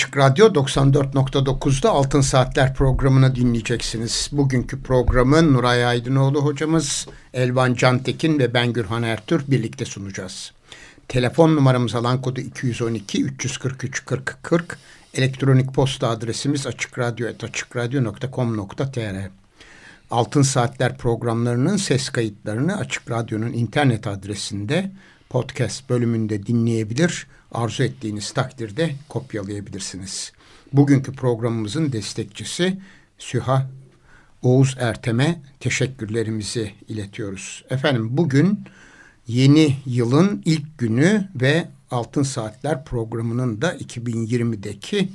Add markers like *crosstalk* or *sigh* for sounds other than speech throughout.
Açık Radyo 94.9'da Altın Saatler programını dinleyeceksiniz. Bugünkü programı Nuray Aydınoğlu hocamız, Elvan Cantekin ve ben Gürhan Ertür birlikte sunacağız. Telefon numaramız alan kodu 212 343 40 40. Elektronik posta adresimiz açıkradyo.com.tr Altın Saatler programlarının ses kayıtlarını Açık Radyo'nun internet adresinde podcast bölümünde dinleyebilir arzu ettiğiniz takdirde kopyalayabilirsiniz. Bugünkü programımızın destekçisi Süha Oğuz Ertem'e teşekkürlerimizi iletiyoruz. Efendim bugün yeni yılın ilk günü ve Altın Saatler programının da 2020'deki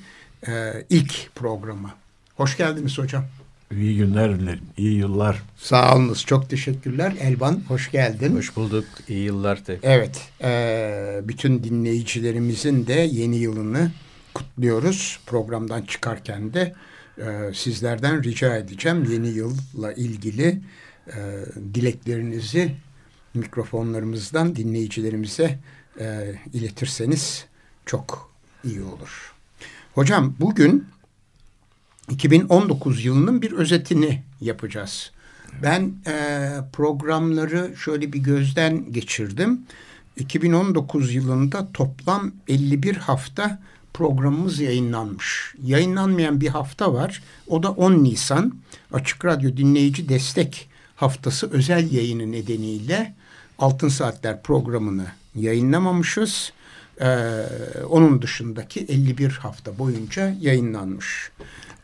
e, ilk programı. Hoş geldiniz hocam. İyi günler dilerim. İyi yıllar. Sağ olunuz. Çok teşekkürler. Elvan hoş geldin. Hoş bulduk. İyi yıllar tekrar. Evet. E, bütün dinleyicilerimizin de yeni yılını kutluyoruz. Programdan çıkarken de e, sizlerden rica edeceğim. Yeni yılla ilgili e, dileklerinizi mikrofonlarımızdan dinleyicilerimize e, iletirseniz çok iyi olur. Hocam bugün 2019 yılının bir özetini yapacağız. Ben e, programları şöyle bir gözden geçirdim. 2019 yılında toplam 51 hafta programımız yayınlanmış. Yayınlanmayan bir hafta var. O da 10 Nisan Açık Radyo Dinleyici Destek Haftası özel yayını nedeniyle Altın Saatler programını yayınlamamışız. Ee, onun dışındaki 51 hafta boyunca yayınlanmış.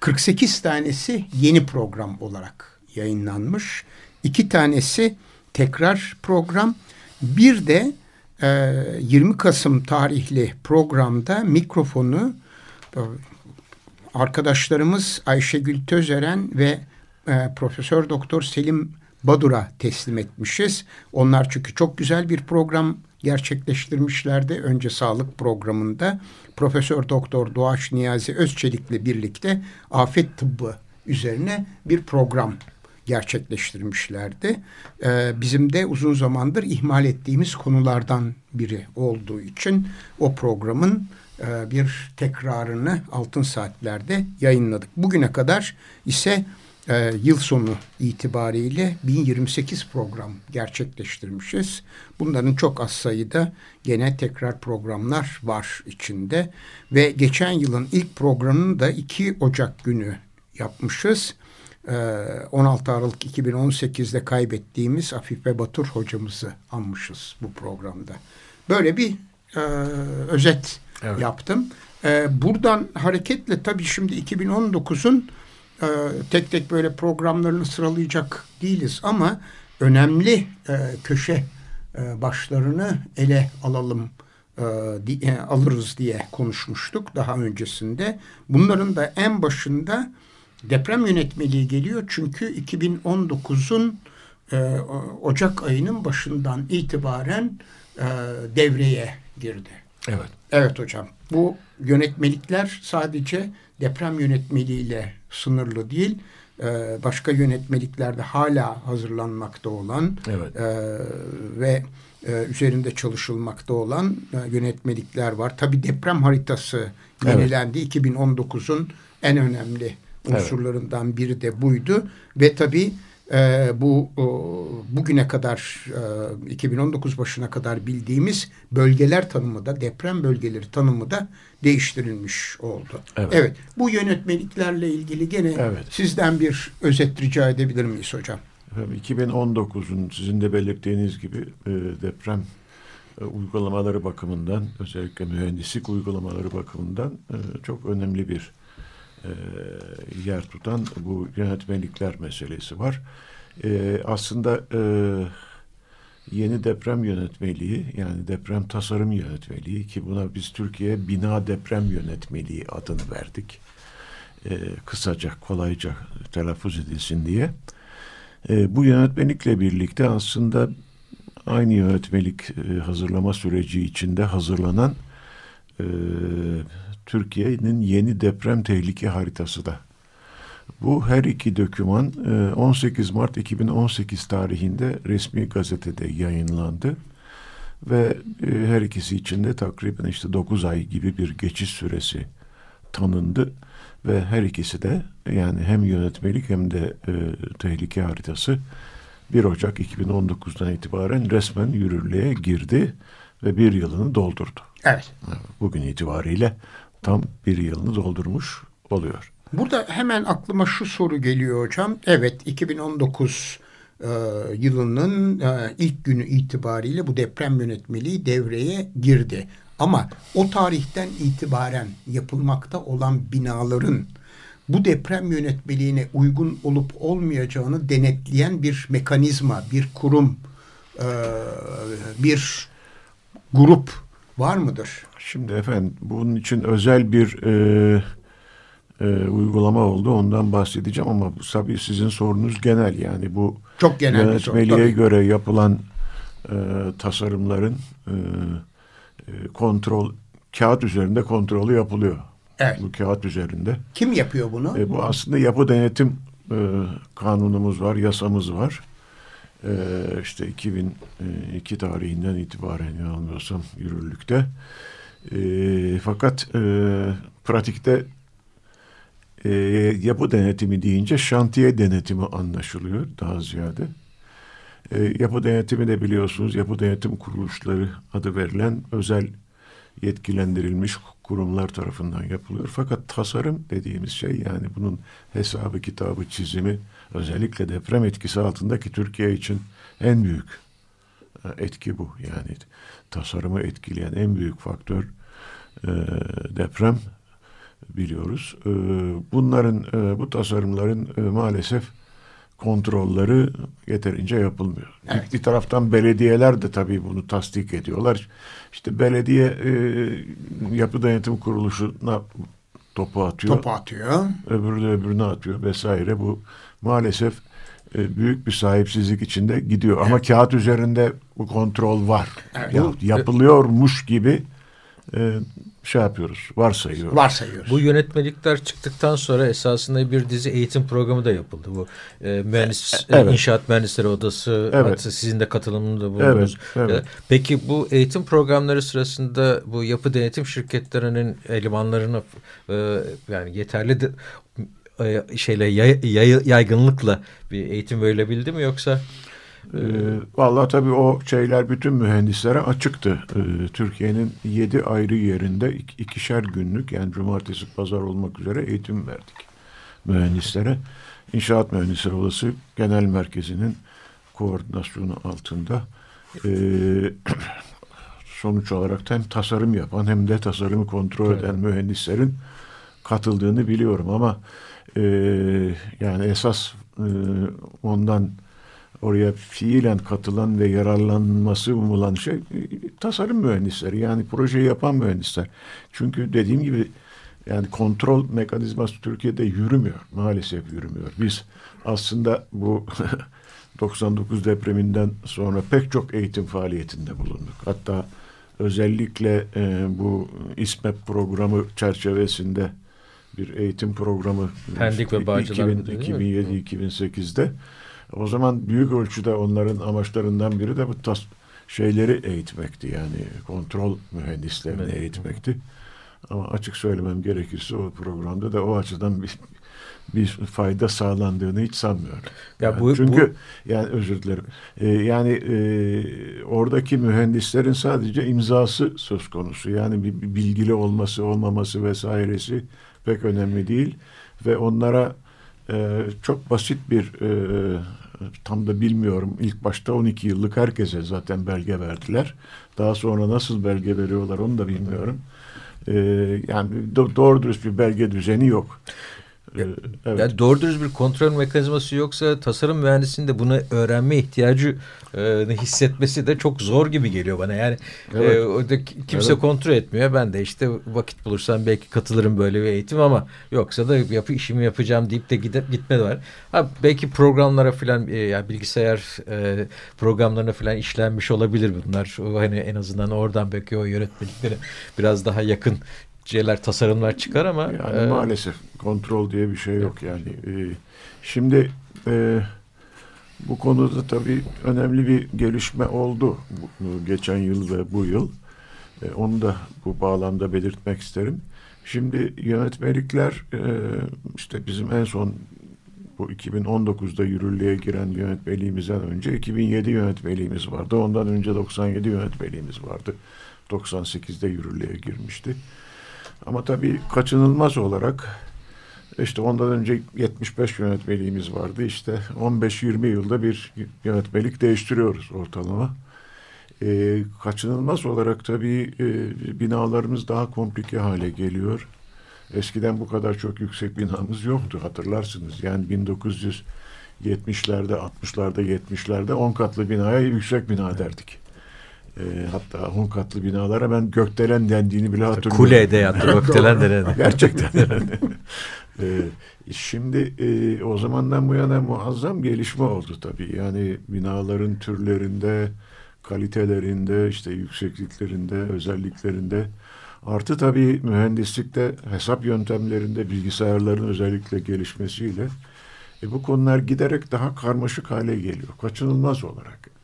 48 tanesi yeni program olarak yayınlanmış. İki tanesi tekrar program. Bir de e, 20 Kasım tarihli programda mikrofonu e, arkadaşlarımız Ayşegül Tözeren ve e, Profesör Doktor Selim Badur'a teslim etmişiz. Onlar çünkü çok güzel bir program gerçekleştirmişlerdi. Önce sağlık programında Profesör Doktor Doğaç Niyazi Özçelik'le birlikte afet tıbbı üzerine bir program gerçekleştirmişlerdi. Ee, bizim de uzun zamandır ihmal ettiğimiz konulardan biri olduğu için o programın e, bir tekrarını Altın Saatler'de yayınladık. Bugüne kadar ise e, yıl sonu itibariyle 1028 program gerçekleştirmişiz. Bunların çok az sayıda gene tekrar programlar var içinde. Ve geçen yılın ilk programını da 2 Ocak günü yapmışız. E, 16 Aralık 2018'de kaybettiğimiz Afife Batur hocamızı anmışız bu programda. Böyle bir e, özet evet. yaptım. E, buradan hareketle tabii şimdi 2019'un e, tek tek böyle programlarını sıralayacak değiliz ama önemli e, köşe e, başlarını ele alalım e, di, e, alırız diye konuşmuştuk daha öncesinde. Bunların da en başında deprem yönetmeliği geliyor çünkü 2019'un e, Ocak ayının başından itibaren e, devreye girdi. Evet. Evet hocam. Bu yönetmelikler sadece deprem yönetmeliğiyle sınırlı değil. Ee, başka yönetmeliklerde hala hazırlanmakta olan evet. e, ve e, üzerinde çalışılmakta olan e, yönetmelikler var. Tabi deprem haritası yenilendi. Evet. 2019'un en önemli unsurlarından biri de buydu. Ve tabii e, bu o, bugüne kadar e, 2019 başına kadar bildiğimiz bölgeler tanımı da deprem bölgeleri tanımı da değiştirilmiş oldu. Evet. evet bu yönetmeliklerle ilgili gene evet. sizden bir özet rica edebilir miyiz hocam? 2019'un sizin de belirttiğiniz gibi e, deprem e, uygulamaları bakımından özellikle mühendislik uygulamaları bakımından e, çok önemli bir yer tutan bu yönetmelikler meselesi var. Aslında yeni deprem yönetmeliği yani deprem tasarım yönetmeliği ki buna biz Türkiye bina deprem yönetmeliği adını verdik. Kısaca kolayca telaffuz edilsin diye. Bu yönetmelikle birlikte aslında aynı yönetmelik hazırlama süreci içinde hazırlanan Türkiye'nin yeni deprem tehlike haritası da. Bu her iki döküman 18 e, Mart 2018 tarihinde resmi gazetede yayınlandı ve e, her ikisi içinde takriben işte 9 ay gibi bir geçiş süresi tanındı ve her ikisi de yani hem yönetmelik hem de e, tehlike haritası 1 Ocak 2019'dan itibaren resmen yürürlüğe girdi ve bir yılını doldurdu. Evet. Bugün itibariyle tam bir yılını doldurmuş oluyor. Burada hemen aklıma şu soru geliyor hocam. Evet 2019 e, yılının e, ilk günü itibariyle bu deprem yönetmeliği devreye girdi. Ama o tarihten itibaren yapılmakta olan binaların bu deprem yönetmeliğine uygun olup olmayacağını denetleyen bir mekanizma, bir kurum, e, bir grup var mıdır? Şimdi efendim bunun için özel bir e, e, uygulama oldu. Ondan bahsedeceğim ama tabii sizin sorunuz genel yani bu çok genel yönetmeliğe bir soru, göre yapılan e, tasarımların e, e, kontrol kağıt üzerinde kontrolü yapılıyor. Evet. Bu kağıt üzerinde. Kim yapıyor bunu? E, bu aslında yapı denetim e, kanunumuz var, yasamız var. E, işte 2002 tarihinden itibaren yanılmıyorsam yürürlükte. E, fakat e, pratikte e, yapı denetimi deyince şantiye denetimi anlaşılıyor daha ziyade. E, yapı denetimi de biliyorsunuz yapı denetim kuruluşları adı verilen özel yetkilendirilmiş kurumlar tarafından yapılıyor. Fakat tasarım dediğimiz şey yani bunun hesabı, kitabı, çizimi özellikle deprem etkisi altındaki Türkiye için en büyük e, etki bu. Yani tasarımı etkileyen en büyük faktör e, deprem biliyoruz. E, bunların e, bu tasarımların e, maalesef kontrolleri yeterince yapılmıyor. Evet. Bir taraftan belediyeler de tabii bunu tasdik ediyorlar. İşte belediye e, yapı denetim kuruluşuna topu atıyor. Topu atıyor. Öbürü de öbürüne atıyor vesaire. Bu maalesef büyük bir sahipsizlik içinde gidiyor. Evet. Ama kağıt üzerinde bu kontrol var. Evet. Ya, yapılıyormuş gibi e, şey yapıyoruz, varsayıyoruz. Varsayıyoruz. Bu yönetmelikler çıktıktan sonra esasında bir dizi eğitim programı da yapıldı. Bu e, mühendis, e, evet. inşaat mühendisleri odası, evet. sizin de katılımında bulundunuz. Evet, evet. E, peki bu eğitim programları sırasında bu yapı denetim şirketlerinin elemanlarını e, yani yeterli de, e, şeyle yay, yay, yaygınlıkla bir eğitim verilebildi mi yoksa? E, vallahi tabii o şeyler bütün mühendislere açıktı. E, Türkiye'nin yedi ayrı yerinde ikişer günlük yani cumartesi pazar olmak üzere eğitim verdik mühendislere. İnşaat Mühendisleri Odası Genel Merkezi'nin koordinasyonu altında e, *clears throat* sonuç olarak hem tasarım yapan hem de tasarımı kontrol eden evet. mühendislerin katıldığını biliyorum ama e, yani esas e, ondan oraya fiilen katılan ve yararlanması umulan şey e, tasarım mühendisleri yani projeyi yapan mühendisler. Çünkü dediğim gibi yani kontrol mekanizması Türkiye'de yürümüyor. Maalesef yürümüyor. Biz aslında bu *laughs* 99 depreminden sonra pek çok eğitim faaliyetinde bulunduk. Hatta özellikle e, bu İSMEP programı çerçevesinde bir eğitim programı Pendik ve Bağcılar 2007-2008'de o zaman büyük ölçüde onların amaçlarından biri de bu tas şeyleri eğitmekti. Yani kontrol mühendislerini evet. eğitmekti. Ama açık söylemem gerekirse o programda da o açıdan bir, bir fayda sağlandığını hiç sanmıyorum. Ya yani bu, çünkü bu... yani özür dilerim. Ee, yani e, oradaki mühendislerin sadece imzası söz konusu. Yani bir, bir bilgili olması olmaması vesairesi pek önemli değil ve onlara e, çok basit bir e, tam da bilmiyorum. İlk başta 12 yıllık herkese zaten belge verdiler. Daha sonra nasıl belge veriyorlar onu da bilmiyorum. E, yani do, doğru dürüst bir belge düzeni yok. Ya, evet. Yani doğru dürüst bir kontrol mekanizması yoksa tasarım mühendisinin de bunu öğrenme ihtiyacı e, hissetmesi de çok zor gibi geliyor bana. Yani evet. e, kimse evet. kontrol etmiyor. Ben de işte vakit bulursam belki katılırım böyle bir eğitim ama yoksa da yapı işimi yapacağım deyip de gidip gitme var. Ha, belki programlara falan e, yani bilgisayar e, programlarına falan işlenmiş olabilir bunlar. O, hani en azından oradan belki o yönetmeliklere biraz daha yakın şeyler tasarımlar çıkar ama yani e, maalesef kontrol diye bir şey yok yani. E, şimdi e, bu konuda tabii önemli bir gelişme oldu bu, geçen yıl ve bu yıl. E, onu da bu bağlamda belirtmek isterim. Şimdi yönetmelikler e, işte bizim en son bu 2019'da yürürlüğe giren yönetmeliğimizden önce 2007 yönetmeliğimiz vardı. Ondan önce 97 yönetmeliğimiz vardı. 98'de yürürlüğe girmişti. Ama tabii kaçınılmaz olarak işte ondan önce 75 yönetmeliğimiz vardı. İşte 15-20 yılda bir yönetmelik değiştiriyoruz ortalama. Ee, kaçınılmaz olarak tabii e, binalarımız daha komplike hale geliyor. Eskiden bu kadar çok yüksek binamız yoktu hatırlarsınız. Yani 1970'lerde, 60'larda, 70'lerde 10 katlı binaya yüksek bina derdik. E, hatta on katlı binalara ben gökdelen dendiğini bile hatırlıyorum. Kulede yattı *laughs* gökdelen denen. Gerçekten. e, *laughs* şimdi e, o zamandan bu yana muazzam gelişme oldu tabii. Yani binaların türlerinde, kalitelerinde, işte yüksekliklerinde, özelliklerinde artı tabii mühendislikte hesap yöntemlerinde bilgisayarların özellikle gelişmesiyle e, bu konular giderek daha karmaşık hale geliyor. Kaçınılmaz olarak.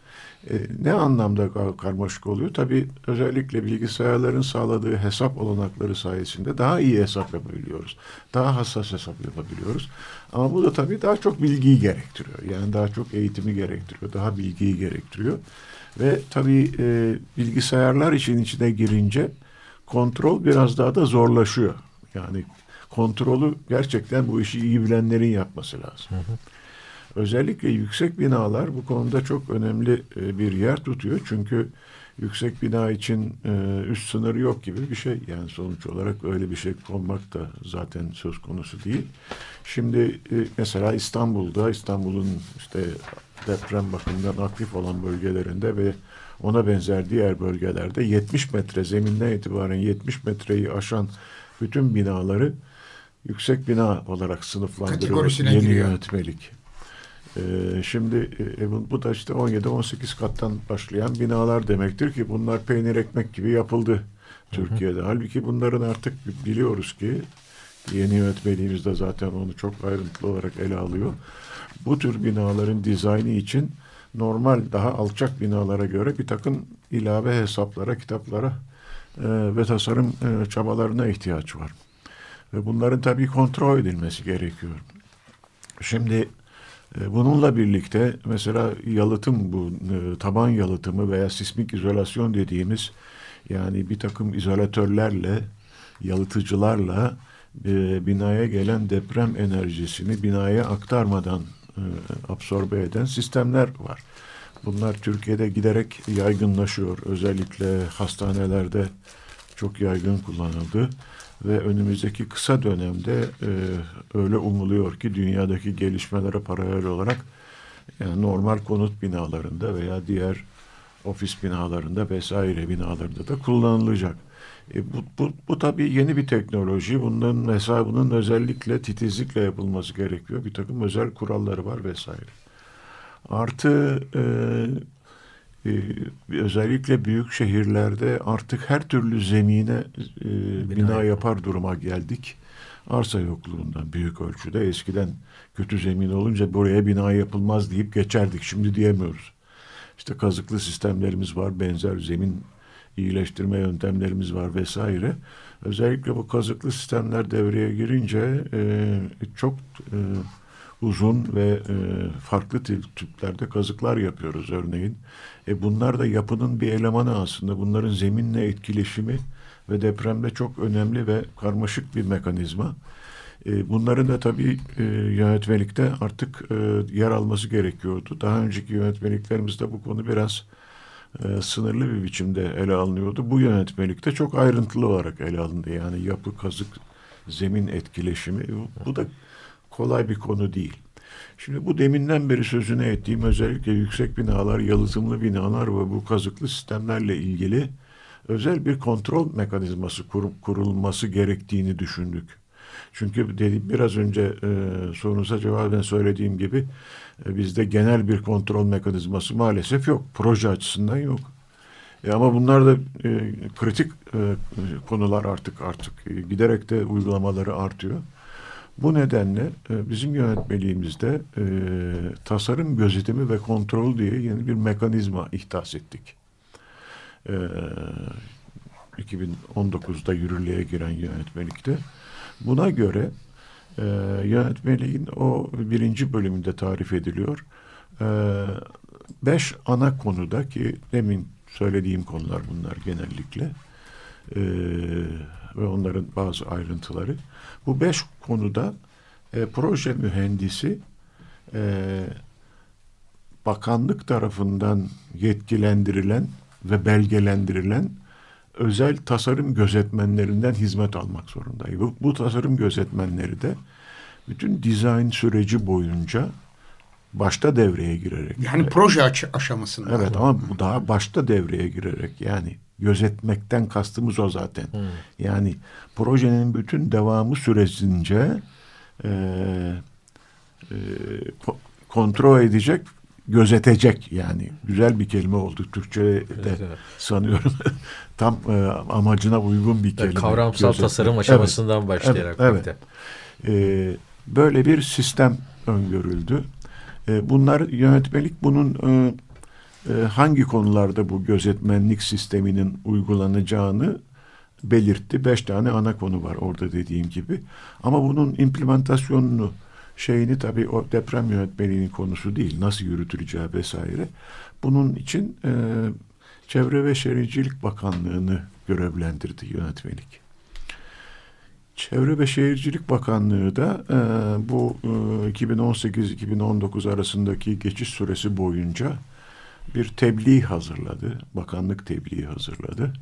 E, ne anlamda karmaşık oluyor? Tabii özellikle bilgisayarların sağladığı hesap olanakları sayesinde daha iyi hesap yapabiliyoruz. Daha hassas hesap yapabiliyoruz. Ama bu da tabii daha çok bilgiyi gerektiriyor. Yani daha çok eğitimi gerektiriyor. Daha bilgiyi gerektiriyor. Ve tabii e, bilgisayarlar için içine girince kontrol biraz daha da zorlaşıyor. Yani kontrolü gerçekten bu işi iyi bilenlerin yapması lazım. Hı hı. Özellikle yüksek binalar bu konuda çok önemli e, bir yer tutuyor. Çünkü yüksek bina için e, üst sınırı yok gibi bir şey. Yani sonuç olarak öyle bir şey konmak da zaten söz konusu değil. Şimdi e, mesela İstanbul'da, İstanbul'un işte deprem bakımından aktif olan bölgelerinde ve ona benzer diğer bölgelerde 70 metre zeminden itibaren 70 metreyi aşan bütün binaları yüksek bina olarak sınıflandırıyor yeni giriyor. yönetmelik. Ee, şimdi e, bu da işte 17-18 kattan başlayan binalar demektir ki bunlar peynir ekmek gibi yapıldı Türkiye'de. Hı hı. Halbuki bunların artık biliyoruz ki yeni yönetmeliğimiz de zaten onu çok ayrıntılı olarak ele alıyor. Bu tür binaların dizaynı için normal daha alçak binalara göre bir takım ilave hesaplara, kitaplara e, ve tasarım e, çabalarına ihtiyaç var. Ve bunların tabii kontrol edilmesi gerekiyor. Şimdi bununla birlikte mesela yalıtım bu e, taban yalıtımı veya sismik izolasyon dediğimiz yani bir takım izolatörlerle yalıtıcılarla e, binaya gelen deprem enerjisini binaya aktarmadan e, absorbe eden sistemler var. Bunlar Türkiye'de giderek yaygınlaşıyor. Özellikle hastanelerde çok yaygın kullanıldı ve önümüzdeki kısa dönemde e, öyle umuluyor ki dünyadaki gelişmelere paralel olarak yani normal konut binalarında veya diğer ofis binalarında vesaire binalarında da kullanılacak. E, bu, bu, bu tabii yeni bir teknoloji. Bunların hesabının özellikle titizlikle yapılması gerekiyor. Bir takım özel kuralları var vesaire. Artı e, ee, özellikle büyük şehirlerde artık her türlü zemine e, bina, bina yapar duruma geldik. Arsa yokluğundan büyük ölçüde eskiden kötü zemin olunca buraya bina yapılmaz deyip geçerdik. Şimdi diyemiyoruz. İşte kazıklı sistemlerimiz var, benzer zemin iyileştirme yöntemlerimiz var vesaire. Özellikle bu kazıklı sistemler devreye girince e, çok e, uzun ve e, farklı tüplerde kazıklar yapıyoruz örneğin. E bunlar da yapının bir elemanı aslında. Bunların zeminle etkileşimi ve depremde çok önemli ve karmaşık bir mekanizma. E, bunların da tabii e, yönetmelikte artık e, yer alması gerekiyordu. Daha önceki yönetmeliklerimizde bu konu biraz e, sınırlı bir biçimde ele alınıyordu. Bu yönetmelikte çok ayrıntılı olarak ele alındı. Yani yapı, kazık zemin etkileşimi bu da kolay bir konu değil. Şimdi bu deminden beri sözünü ettiğim özellikle yüksek binalar, yalıtımlı binalar ve bu kazıklı sistemlerle ilgili özel bir kontrol mekanizması kur, kurulması gerektiğini düşündük. Çünkü dedi, biraz önce e, sorunuza cevaben söylediğim gibi e, bizde genel bir kontrol mekanizması maalesef yok. Proje açısından yok. E, ama bunlar da e, kritik e, konular artık artık e, giderek de uygulamaları artıyor. Bu nedenle e, bizim yönetmeliğimizde e, tasarım gözetimi ve kontrol diye yeni bir mekanizma ihdas ettik. E, 2019'da yürürlüğe giren yönetmelikte. Buna göre e, yönetmeliğin o birinci bölümünde tarif ediliyor. E, beş ana konuda ki demin söylediğim konular bunlar genellikle e, ve onların bazı ayrıntıları. Bu beş konuda e, proje mühendisi e, bakanlık tarafından yetkilendirilen ve belgelendirilen özel tasarım gözetmenlerinden hizmet almak zorundaydı. Bu, bu tasarım gözetmenleri de bütün dizayn süreci boyunca başta devreye girerek. Yani proje aş aşamasında. Evet ama bu daha başta devreye girerek yani gözetmekten kastımız o zaten. Hmm. Yani projenin bütün devamı sürecince e, e, kontrol edecek, gözetecek yani. Güzel bir kelime oldu. Türkçe'de evet, evet. sanıyorum *laughs* tam e, amacına uygun bir kelime. Kavramsal gözetmek. tasarım aşamasından evet. başlayarak. Evet. evet. E, böyle bir sistem öngörüldü. E, bunlar yönetmelik bunun e, e, hangi konularda bu gözetmenlik sisteminin uygulanacağını belirtti. Beş tane ana konu var orada dediğim gibi. Ama bunun implementasyonunu şeyini tabii o deprem yönetmeliğinin konusu değil. Nasıl yürütüleceği vesaire. Bunun için e, Çevre ve Şehircilik Bakanlığı'nı görevlendirdi yönetmelik. Çevre ve Şehircilik Bakanlığı da e, bu e, 2018-2019 arasındaki geçiş süresi boyunca bir tebliğ hazırladı. Bakanlık tebliği hazırladı.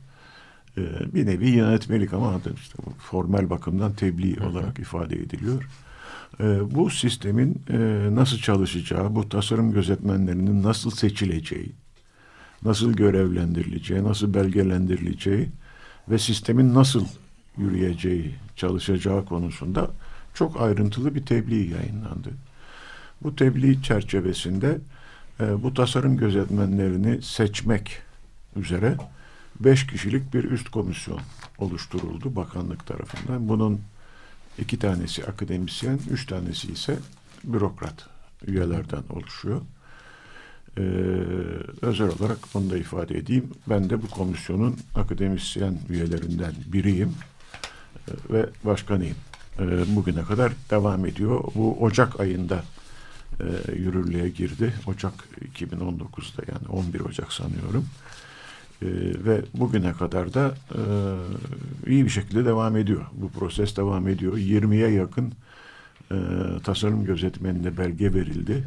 E, bir nevi yönetmelik ama işte formel bakımdan tebliğ hı hı. olarak ifade ediliyor. E, bu sistemin e, nasıl çalışacağı, bu tasarım gözetmenlerinin nasıl seçileceği, nasıl görevlendirileceği, nasıl belgelendirileceği ve sistemin nasıl yürüyeceği, çalışacağı konusunda çok ayrıntılı bir tebliğ yayınlandı. Bu tebliğ çerçevesinde e, bu tasarım gözetmenlerini seçmek üzere beş kişilik bir üst komisyon oluşturuldu bakanlık tarafından. Bunun iki tanesi akademisyen, üç tanesi ise bürokrat üyelerden oluşuyor. Ee, özel olarak onu da ifade edeyim. Ben de bu komisyonun akademisyen üyelerinden biriyim ve başkanıyım. E, bugüne kadar devam ediyor. Bu Ocak ayında e, yürürlüğe girdi. Ocak 2019'da yani 11 Ocak sanıyorum. E, ve bugüne kadar da e, iyi bir şekilde devam ediyor. Bu proses devam ediyor. 20'ye yakın e, tasarım gözetmenine belge verildi.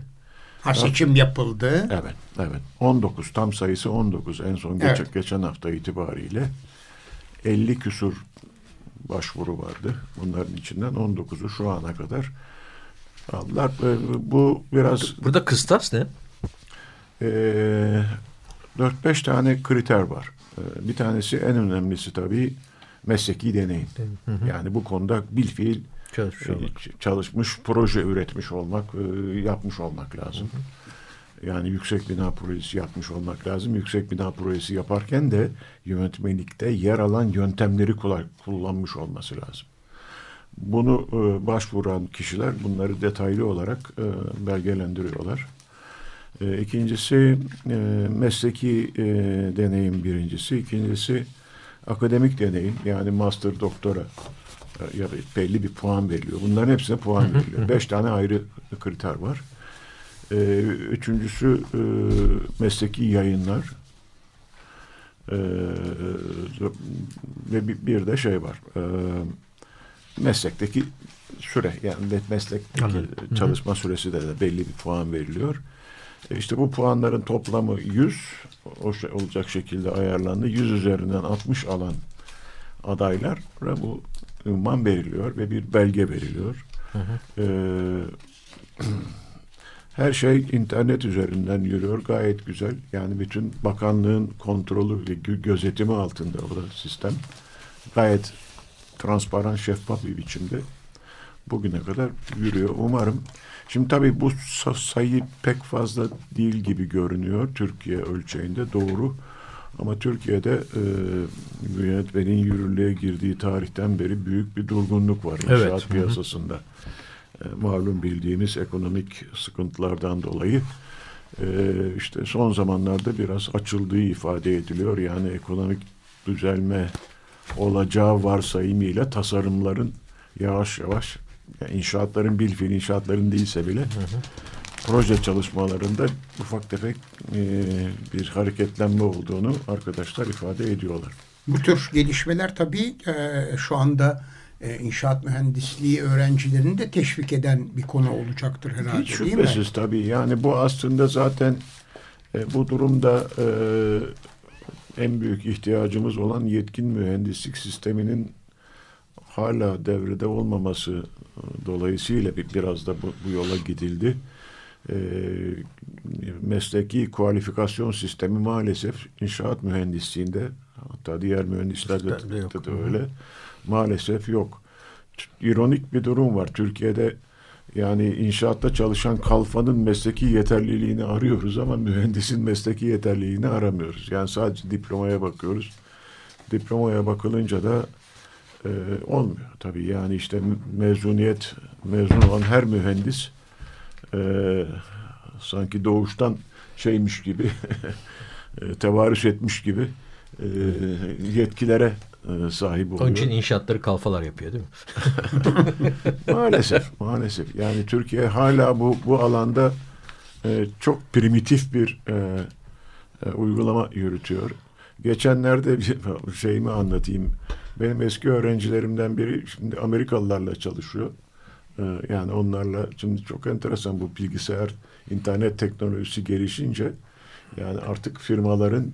Ha seçim yapıldı. Evet, evet. 19 tam sayısı 19 en son evet. geçen, geçen hafta itibariyle 50 küsur başvuru vardı. Bunların içinden 19'u şu ana kadar aldılar. Bu biraz... Burada kıstas ne? E, 4-5 tane kriter var. E, bir tanesi en önemlisi tabii mesleki deneyim. Hı hı. Yani bu konuda bilfiil Çalışmış, e, çalışmış proje üretmiş olmak, e, yapmış olmak lazım. Hı hı. Yani yüksek bina projesi yapmış olmak lazım. Yüksek bina projesi yaparken de yönetmelikte yer alan yöntemleri kullanmış olması lazım. Bunu e, başvuran kişiler bunları detaylı olarak e, belgelendiriyorlar. E, ikincisi e, mesleki e, deneyim birincisi. İkincisi akademik deneyim yani master doktora e, ya belli bir puan veriliyor. Bunların hepsine puan veriliyor. *laughs* Beş tane ayrı kriter var. E, üçüncüsü e, mesleki yayınlar. E, ve bir, bir de şey var. E, meslekteki süre yani meslekteki Anladım. çalışma Hı-hı. süresi de, de belli bir puan veriliyor. E işte bu puanların toplamı 100 o şey olacak şekilde ayarlandı. 100 üzerinden 60 alan adaylar bu ünvan veriliyor ve bir belge veriliyor. Hı hı. Ee, her şey internet üzerinden yürüyor. Gayet güzel. Yani bütün bakanlığın kontrolü ve gözetimi altında o da sistem. Gayet transparan, şeffaf bir biçimde bugüne kadar yürüyor. Umarım. Şimdi tabii bu sayı pek fazla değil gibi görünüyor Türkiye ölçeğinde doğru. Ama Türkiye'de e, yönetmenin yürürlüğe girdiği tarihten beri büyük bir durgunluk var inşaat evet. piyasasında. E, malum bildiğimiz ekonomik sıkıntılardan dolayı e, işte son zamanlarda biraz açıldığı ifade ediliyor. Yani ekonomik düzelme olacağı varsayımıyla tasarımların yavaş yavaş yani inşaatların bilfiil inşaatların değilse bile hı hı. proje çalışmalarında ufak tefek e, bir hareketlenme olduğunu arkadaşlar ifade ediyorlar. Bu tür gelişmeler tabii e, şu anda e, inşaat mühendisliği öğrencilerini de teşvik eden bir konu olacaktır herhalde Hiç şüphesiz değil mi? tabii. Yani bu aslında zaten e, bu durumda e, en büyük ihtiyacımız olan yetkin mühendislik sisteminin hala devrede olmaması e, dolayısıyla bir, biraz da bu, bu yola gidildi. E, mesleki kualifikasyon sistemi maalesef inşaat mühendisliğinde hatta diğer mühendislerde de, de, de öyle maalesef yok. İronik bir durum var. Türkiye'de yani inşaatta çalışan kalfanın mesleki yeterliliğini arıyoruz ama mühendisin mesleki yeterliliğini aramıyoruz. Yani sadece diplomaya bakıyoruz. Diplomaya bakılınca da e, olmuyor tabii. Yani işte mezuniyet mezun olan her mühendis e, sanki doğuştan şeymiş gibi *laughs* e, tevarüs etmiş gibi e, yetkilere e, oluyor. Onun için inşaatları kalfalar yapıyor değil mi? *laughs* maalesef, maalesef. Yani Türkiye hala bu bu alanda e, çok primitif bir e, e, uygulama yürütüyor. Geçenlerde bir *laughs* şeyimi anlatayım. Benim eski öğrencilerimden biri şimdi Amerikalılarla çalışıyor. E, yani onlarla şimdi çok enteresan bu bilgisayar, internet teknolojisi gelişince yani artık firmaların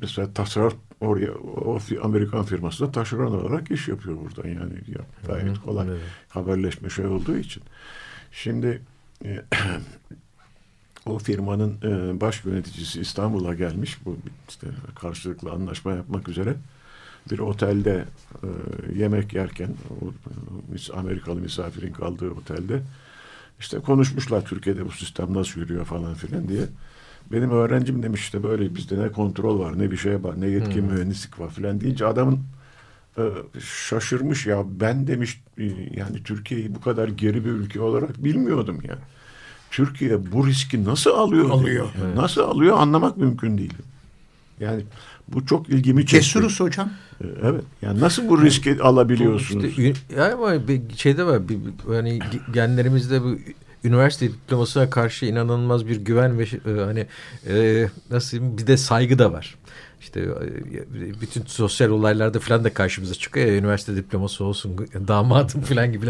mesela tasarruf oraya o Amerikan firması da taşeron olarak iş yapıyor buradan yani ya, gayet kolay evet. haberleşme şey olduğu için. Şimdi e, *clears throat* o firmanın e, baş yöneticisi İstanbul'a gelmiş bu işte karşılıklı anlaşma yapmak üzere bir otelde e, yemek yerken o, Amerikalı misafirin kaldığı otelde işte konuşmuşlar Türkiye'de bu sistem nasıl yürüyor falan filan diye. Benim öğrencim demiş işte böyle bizde ne kontrol var ne bir şey var ne yetki hmm. mühendislik var filan deyince adamın e, şaşırmış ya ben demiş e, yani Türkiye'yi bu kadar geri bir ülke olarak bilmiyordum ya. Türkiye bu riski nasıl alıyor? Alıyor. Evet. Nasıl alıyor anlamak mümkün değil. Yani bu çok ilgimi çekti. Cesuruz hocam. E, evet. Yani nasıl bu riski alabiliyorsunuz? işte, yani şeyde var. Bir, yani genlerimizde bu üniversite diplomasına karşı inanılmaz bir güven ve e, hani e, nasıl bir de saygı da var. İşte e, bütün sosyal olaylarda falan da karşımıza çıkıyor ya üniversite diploması olsun damadım falan gibi.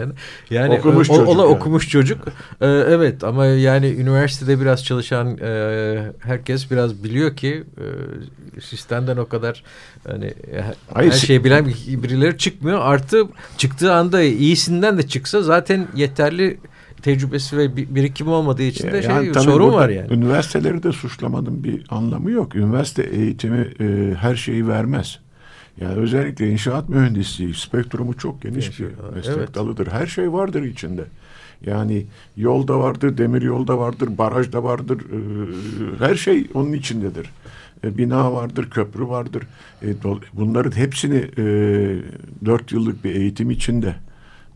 Yani okumuş o, çocuk. Ola, yani. okumuş çocuk. Ee, evet ama yani üniversitede biraz çalışan e, herkes biraz biliyor ki e, sistemden o kadar hani Hayır, her şeyi bilen birileri çıkmıyor. Artı çıktığı anda iyisinden de çıksa zaten yeterli tecrübesi ve birikim olmadığı için de yani şey sorun var yani. Üniversiteleri de suçlamanın bir anlamı yok. Üniversite eğitimi e, her şeyi vermez. Yani özellikle inşaat mühendisliği spektrumu çok geniş bir meslek evet. dalıdır. Her şey vardır içinde. Yani yolda vardır, demir yolda vardır, barajda vardır. E, her şey onun içindedir. E, bina vardır, köprü vardır. E, bunların hepsini e, dört yıllık bir eğitim içinde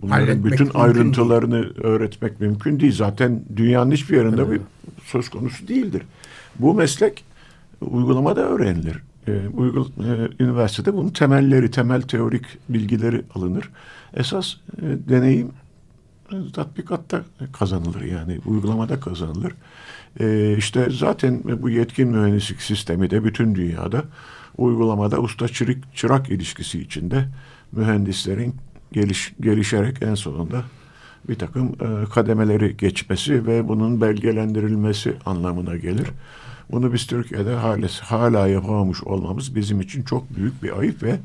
Bunların bütün ayrıntılarını değil. öğretmek mümkün değil. Zaten dünyanın hiçbir yerinde evet. bir söz konusu değildir. Bu meslek uygulamada öğrenilir. Ee, uygul, e, üniversitede bunun temelleri, temel teorik bilgileri alınır. Esas e, deneyim e, tatbikatta kazanılır yani uygulamada kazanılır. E, işte zaten bu yetkin mühendislik sistemi de bütün dünyada uygulamada usta çırak, çırak ilişkisi içinde mühendislerin geliş, gelişerek en sonunda bir takım e, kademeleri geçmesi ve bunun belgelendirilmesi anlamına gelir. Bunu biz Türkiye'de hala, hala yapamamış olmamız bizim için çok büyük bir ayıp ve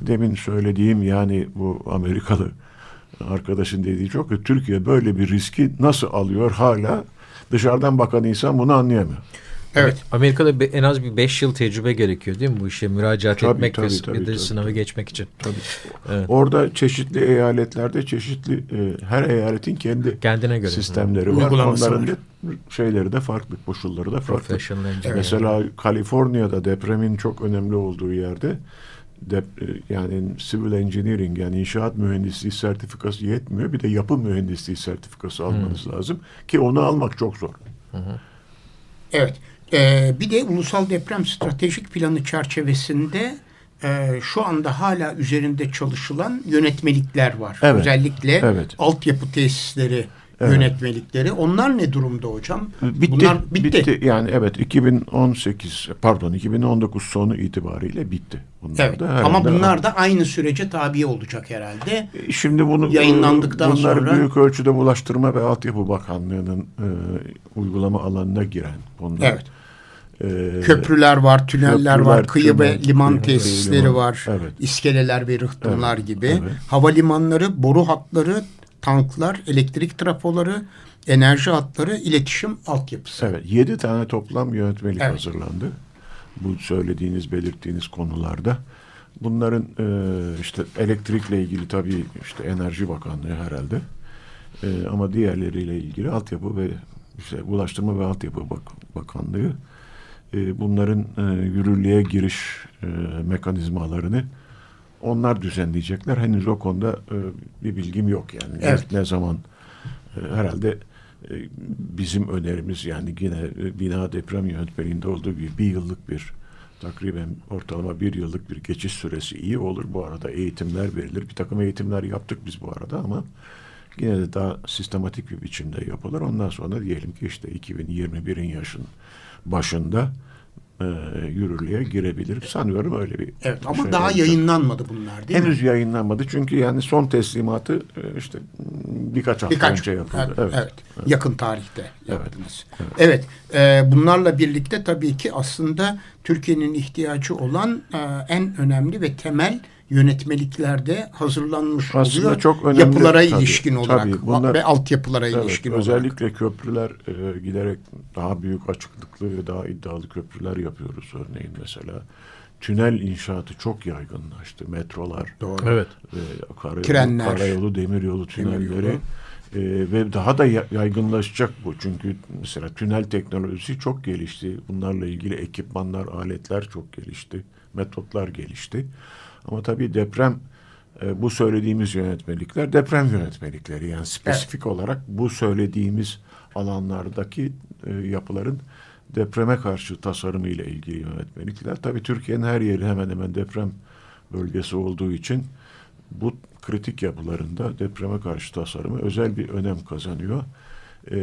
demin söylediğim yani bu Amerikalı arkadaşın dediği çok Türkiye böyle bir riski nasıl alıyor hala dışarıdan bakan insan bunu anlayamıyor. Evet. Amerika'da en az bir 5 yıl tecrübe gerekiyor değil mi bu işe müracaat tabii, etmek tabii, ve tabii, tabii, sınavı tabii. geçmek için? Tabii. Evet. Orada çeşitli eyaletlerde çeşitli e, her eyaletin kendi kendine göre sistemleri Hı. var. Onların da şeyleri de farklı, koşulları da farklı. Mesela Kaliforniya'da depremin çok önemli olduğu yerde de, e, yani civil engineering yani inşaat mühendisliği sertifikası yetmiyor. Bir de yapı mühendisliği sertifikası almanız hmm. lazım ki onu almak çok zor. Hı Evet. Ee, bir de ulusal deprem stratejik planı çerçevesinde e, şu anda hala üzerinde çalışılan yönetmelikler var. Evet. Özellikle evet. altyapı tesisleri Evet. yönetmelikleri. Onlar ne durumda hocam? Bitti. Bunlar bitti. bitti. Yani evet 2018 pardon 2019 sonu itibariyle bitti. Bunlar evet. Da Ama bunlar da aynı sürece tabi olacak herhalde. E, şimdi bunu yayınlandıktan bunlar sonra bunlar büyük ölçüde Ulaştırma ve Altyapı Bakanlığı'nın e, uygulama alanına giren bunlar. Evet. Ee, Köprüler var, tüneller köprüler, var, kıyı tünel, ve liman kıyı, tesisleri liman. var, evet. iskeleler ve rıhtımlar evet. gibi. Evet. Havalimanları, boru hatları, tanklar, elektrik trafoları, enerji hatları, iletişim altyapısı. Evet, yedi tane toplam yönetmelik evet. hazırlandı. Bu söylediğiniz, belirttiğiniz konularda. Bunların e, işte elektrikle ilgili tabii işte Enerji Bakanlığı herhalde. E, ama diğerleriyle ilgili altyapı ve işte Ulaştırma ve Altyapı Bak Bakanlığı e, bunların e, yürürlüğe giriş e, mekanizmalarını onlar düzenleyecekler. Henüz o konuda e, bir bilgim yok yani. Evet. Ne, zaman e, herhalde e, bizim önerimiz yani yine e, bina deprem yönetmeliğinde olduğu gibi bir yıllık bir takriben ortalama bir yıllık bir geçiş süresi iyi olur. Bu arada eğitimler verilir. Bir takım eğitimler yaptık biz bu arada ama yine de daha sistematik bir biçimde yapılır. Ondan sonra diyelim ki işte 2021'in yaşın başında e, yürürlüğe girebilir. Sanıyorum öyle bir Evet ama şey daha olacak. yayınlanmadı bunlar değil Henüz mi? yayınlanmadı çünkü yani son teslimatı e, işte birkaç hafta birkaç, önce yapıldı. Evet, evet. evet. Yakın tarihte yaptınız. Evet. evet. evet e, bunlarla birlikte tabii ki aslında Türkiye'nin ihtiyacı olan e, en önemli ve temel yönetmeliklerde hazırlanmış Aslında oluyor. çok önemli. Yapılara tabii, ilişkin olarak tabii, bunlar, ve altyapılara evet, ilişkin özellikle olarak. Özellikle köprüler e, giderek daha büyük açıklıklı ve daha iddialı köprüler yapıyoruz örneğin mesela. Tünel inşaatı çok yaygınlaştı. Metrolar, Doğru. Evet. E, karayolu, Trenler, karayolu, demiryolu tünelleri. Demiryolu. Ee, ve daha da yaygınlaşacak bu. Çünkü mesela tünel teknolojisi çok gelişti. Bunlarla ilgili ekipmanlar, aletler çok gelişti. Metotlar gelişti. Ama tabii deprem e, bu söylediğimiz yönetmelikler deprem yönetmelikleri. Yani spesifik evet. olarak bu söylediğimiz alanlardaki e, yapıların depreme karşı tasarımı ile ilgili yönetmelikler. Tabii Türkiye'nin her yeri hemen hemen deprem bölgesi olduğu için bu kritik yapılarında depreme karşı tasarımı özel bir önem kazanıyor. E,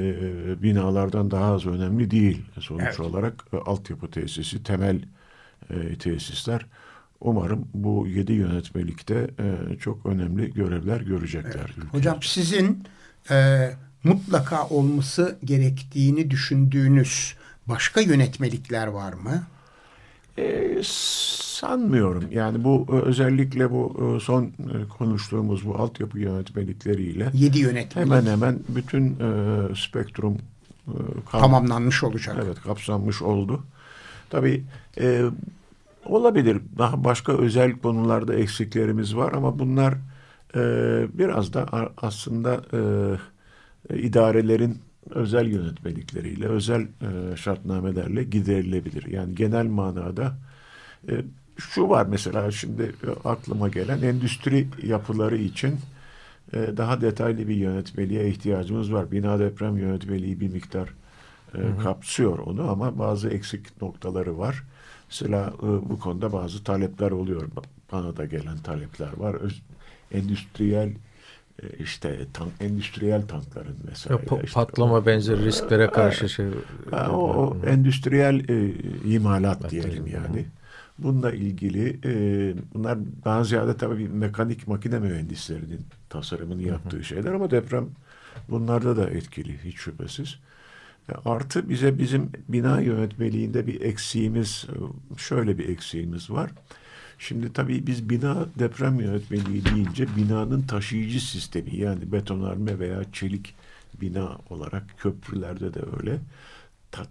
binalardan daha az önemli değil. Sonuç evet. olarak e, altyapı tesisi, temel e, tesisler umarım bu yedi yönetmelikte e, çok önemli görevler görecekler. Evet. Hocam sizin e, mutlaka olması gerektiğini düşündüğünüz başka yönetmelikler var mı? E, sanmıyorum. Yani bu e, özellikle bu e, son konuştuğumuz bu altyapı yönetmelikleriyle yedi yönetmelik hemen hemen bütün e, spektrum e, tamamlanmış olacak. Evet kapsanmış oldu. Tabii e, Olabilir. Daha başka özel konularda eksiklerimiz var ama bunlar e, biraz da aslında e, idarelerin özel yönetmelikleriyle, özel e, şartnamelerle giderilebilir. Yani genel manada e, şu var mesela şimdi aklıma gelen endüstri yapıları için e, daha detaylı bir yönetmeliğe ihtiyacımız var. Bina deprem yönetmeliği bir miktar e, kapsıyor onu ama bazı eksik noktaları var. Mesela e, bu konuda bazı talepler oluyor. Bana da gelen talepler var. endüstriyel e, işte tank, endüstriyel tankların mesela. Pa işte, patlama o, benzeri risklere karşı şey. O, o endüstriyel e, imalat diyelim yani. Bununla ilgili e, bunlar daha ziyade tabii mekanik makine mühendislerinin tasarımını yaptığı şeyler ama deprem bunlarda da etkili hiç şüphesiz. Artı bize bizim bina yönetmeliğinde bir eksiğimiz, şöyle bir eksiğimiz var. Şimdi tabii biz bina deprem yönetmeliği deyince binanın taşıyıcı sistemi yani betonarme veya çelik bina olarak köprülerde de öyle ta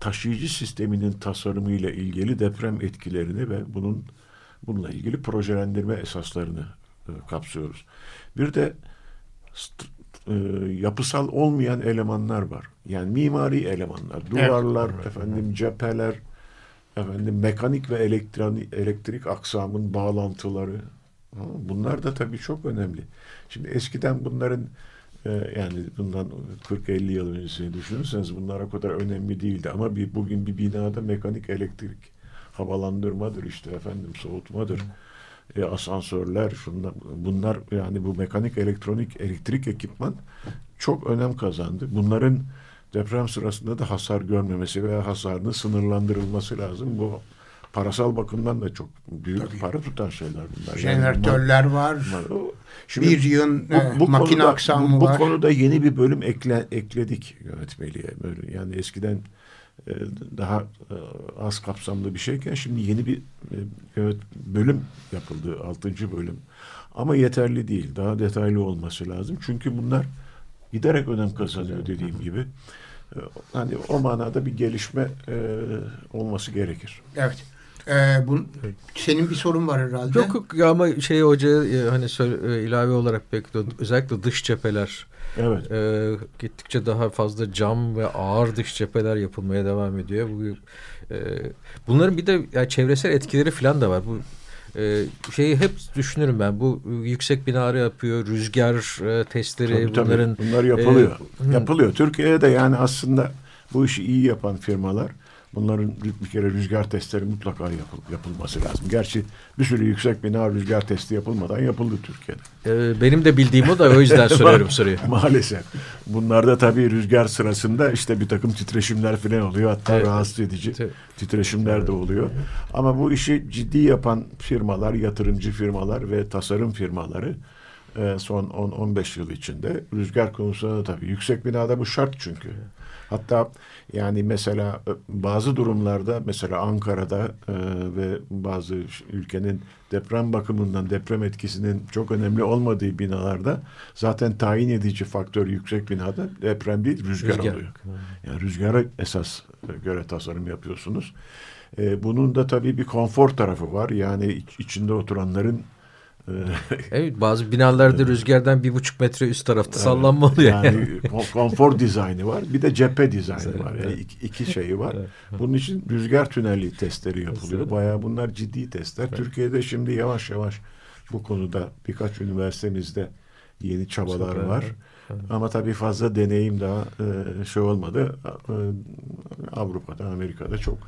taşıyıcı sisteminin tasarımıyla ilgili deprem etkilerini ve bunun bununla ilgili projelendirme esaslarını e, kapsıyoruz. Bir de e, yapısal olmayan elemanlar var. Yani mimari elemanlar, duvarlar, evet. efendim cepheler, efendim mekanik ve elektrik, elektrik aksamın bağlantıları. Bunlar da tabii çok önemli. Şimdi eskiden bunların e, yani bundan 40-50 yıl öncesini düşünürseniz bunlar o kadar önemli değildi. Ama bir, bugün bir binada mekanik elektrik havalandırmadır işte efendim soğutmadır. E, asansörler şunlar bunlar yani bu mekanik elektronik elektrik ekipman çok önem kazandı. Bunların deprem sırasında da hasar görmemesi veya hasarının sınırlandırılması lazım. Bu parasal bakımdan da çok büyük Tabii. para tutan şeyler bunlar. Jeneratörler yani bunlar, var. Bunlar, Şimdi bir yığın bu, bu makine konuda, aksamı bu, var. Bu konuda yeni bir bölüm ekle, ekledik yönetmeliğe. Böyle yani eskiden e, daha e, az kapsamlı bir şeyken şimdi yeni bir e, bölüm yapıldı. Altıncı bölüm. Ama yeterli değil. Daha detaylı olması lazım. Çünkü bunlar giderek önem kazanıyor dediğim gibi. Hani o manada bir gelişme olması gerekir. Evet. Ee, bu, senin bir sorun var herhalde. Yok yok ama şey hoca hani söyle, ilave olarak bekliyor. Özellikle dış cepheler Evet. E, gittikçe daha fazla cam ve ağır dış cepheler yapılmaya devam ediyor. Bu e, bunların bir de yani çevresel etkileri falan da var. Bu e, şeyi hep düşünürüm ben. Bu yüksek binaları yapıyor, rüzgar e, testleri tabii, bunların tabii. bunlar yapılıyor. E, yapılıyor. Türkiye'de de yani aslında bu işi iyi yapan firmalar Bunların bir kere rüzgar testleri mutlaka yapıl, yapılması lazım. Gerçi bir sürü yüksek bina rüzgar testi yapılmadan yapıldı Türkiye'de. Ee, benim de bildiğim o da o yüzden *laughs* soruyorum soruyu. *laughs* Maalesef. Bunlarda tabii rüzgar sırasında işte bir takım titreşimler falan oluyor. Hatta evet. rahatsız edici evet. titreşimler de oluyor. Ama bu işi ciddi yapan firmalar, yatırımcı firmalar ve tasarım firmaları e, son 10-15 yıl içinde rüzgar konusunda tabii yüksek binada bu şart çünkü. Hatta yani mesela e, bazı durumlarda mesela Ankara'da e, ve bazı ülkenin deprem bakımından deprem etkisinin çok önemli olmadığı binalarda zaten tayin edici faktör yüksek binada deprem değil rüzgar, rüzgar. oluyor. Yani rüzgara esas göre tasarım yapıyorsunuz. E, bunun da tabii bir konfor tarafı var. Yani içinde oturanların evet, bazı binalarda rüzgardan bir buçuk metre üst tarafta evet, sallanma oluyor. Yani, yani. konfor dizaynı var. Bir de cephe dizaynı var. Yani iki, iki şeyi var. Bunun için rüzgar tüneli testleri yapılıyor. Bayağı bunlar ciddi testler. Evet. Türkiye'de şimdi yavaş yavaş bu konuda birkaç üniversitemizde yeni çabalar Süper. var. Evet. Ama tabii fazla deneyim daha e, şey olmadı. E, Avrupa'da, Amerika'da çok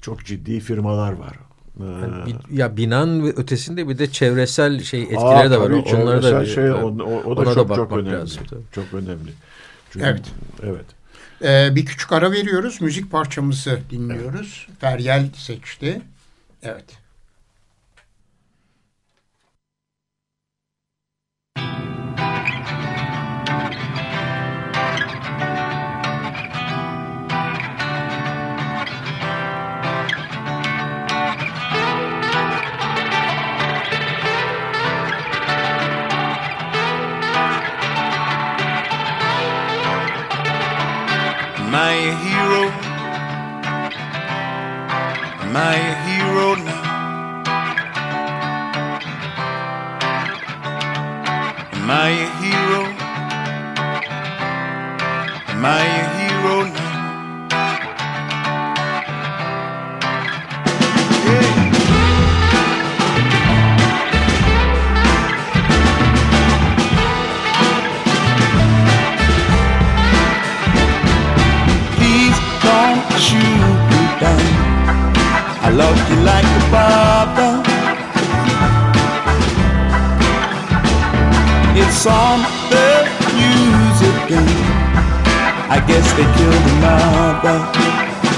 çok ciddi firmalar var. Yani ya binan ve ötesinde bir de çevresel şey etkileri Aa, de var. Onları da şey o, o, o da çok da çok önemli. Lazım, çok önemli. Çünkü, evet. Evet. Ee, bir küçük ara veriyoruz. Müzik parçamızı dinliyoruz. Evet. Feryal seçti. Evet. Am Am I a hero now? Am I a hero? Am I a hero now? Loved you like a father. It's on the again. I guess they killed another.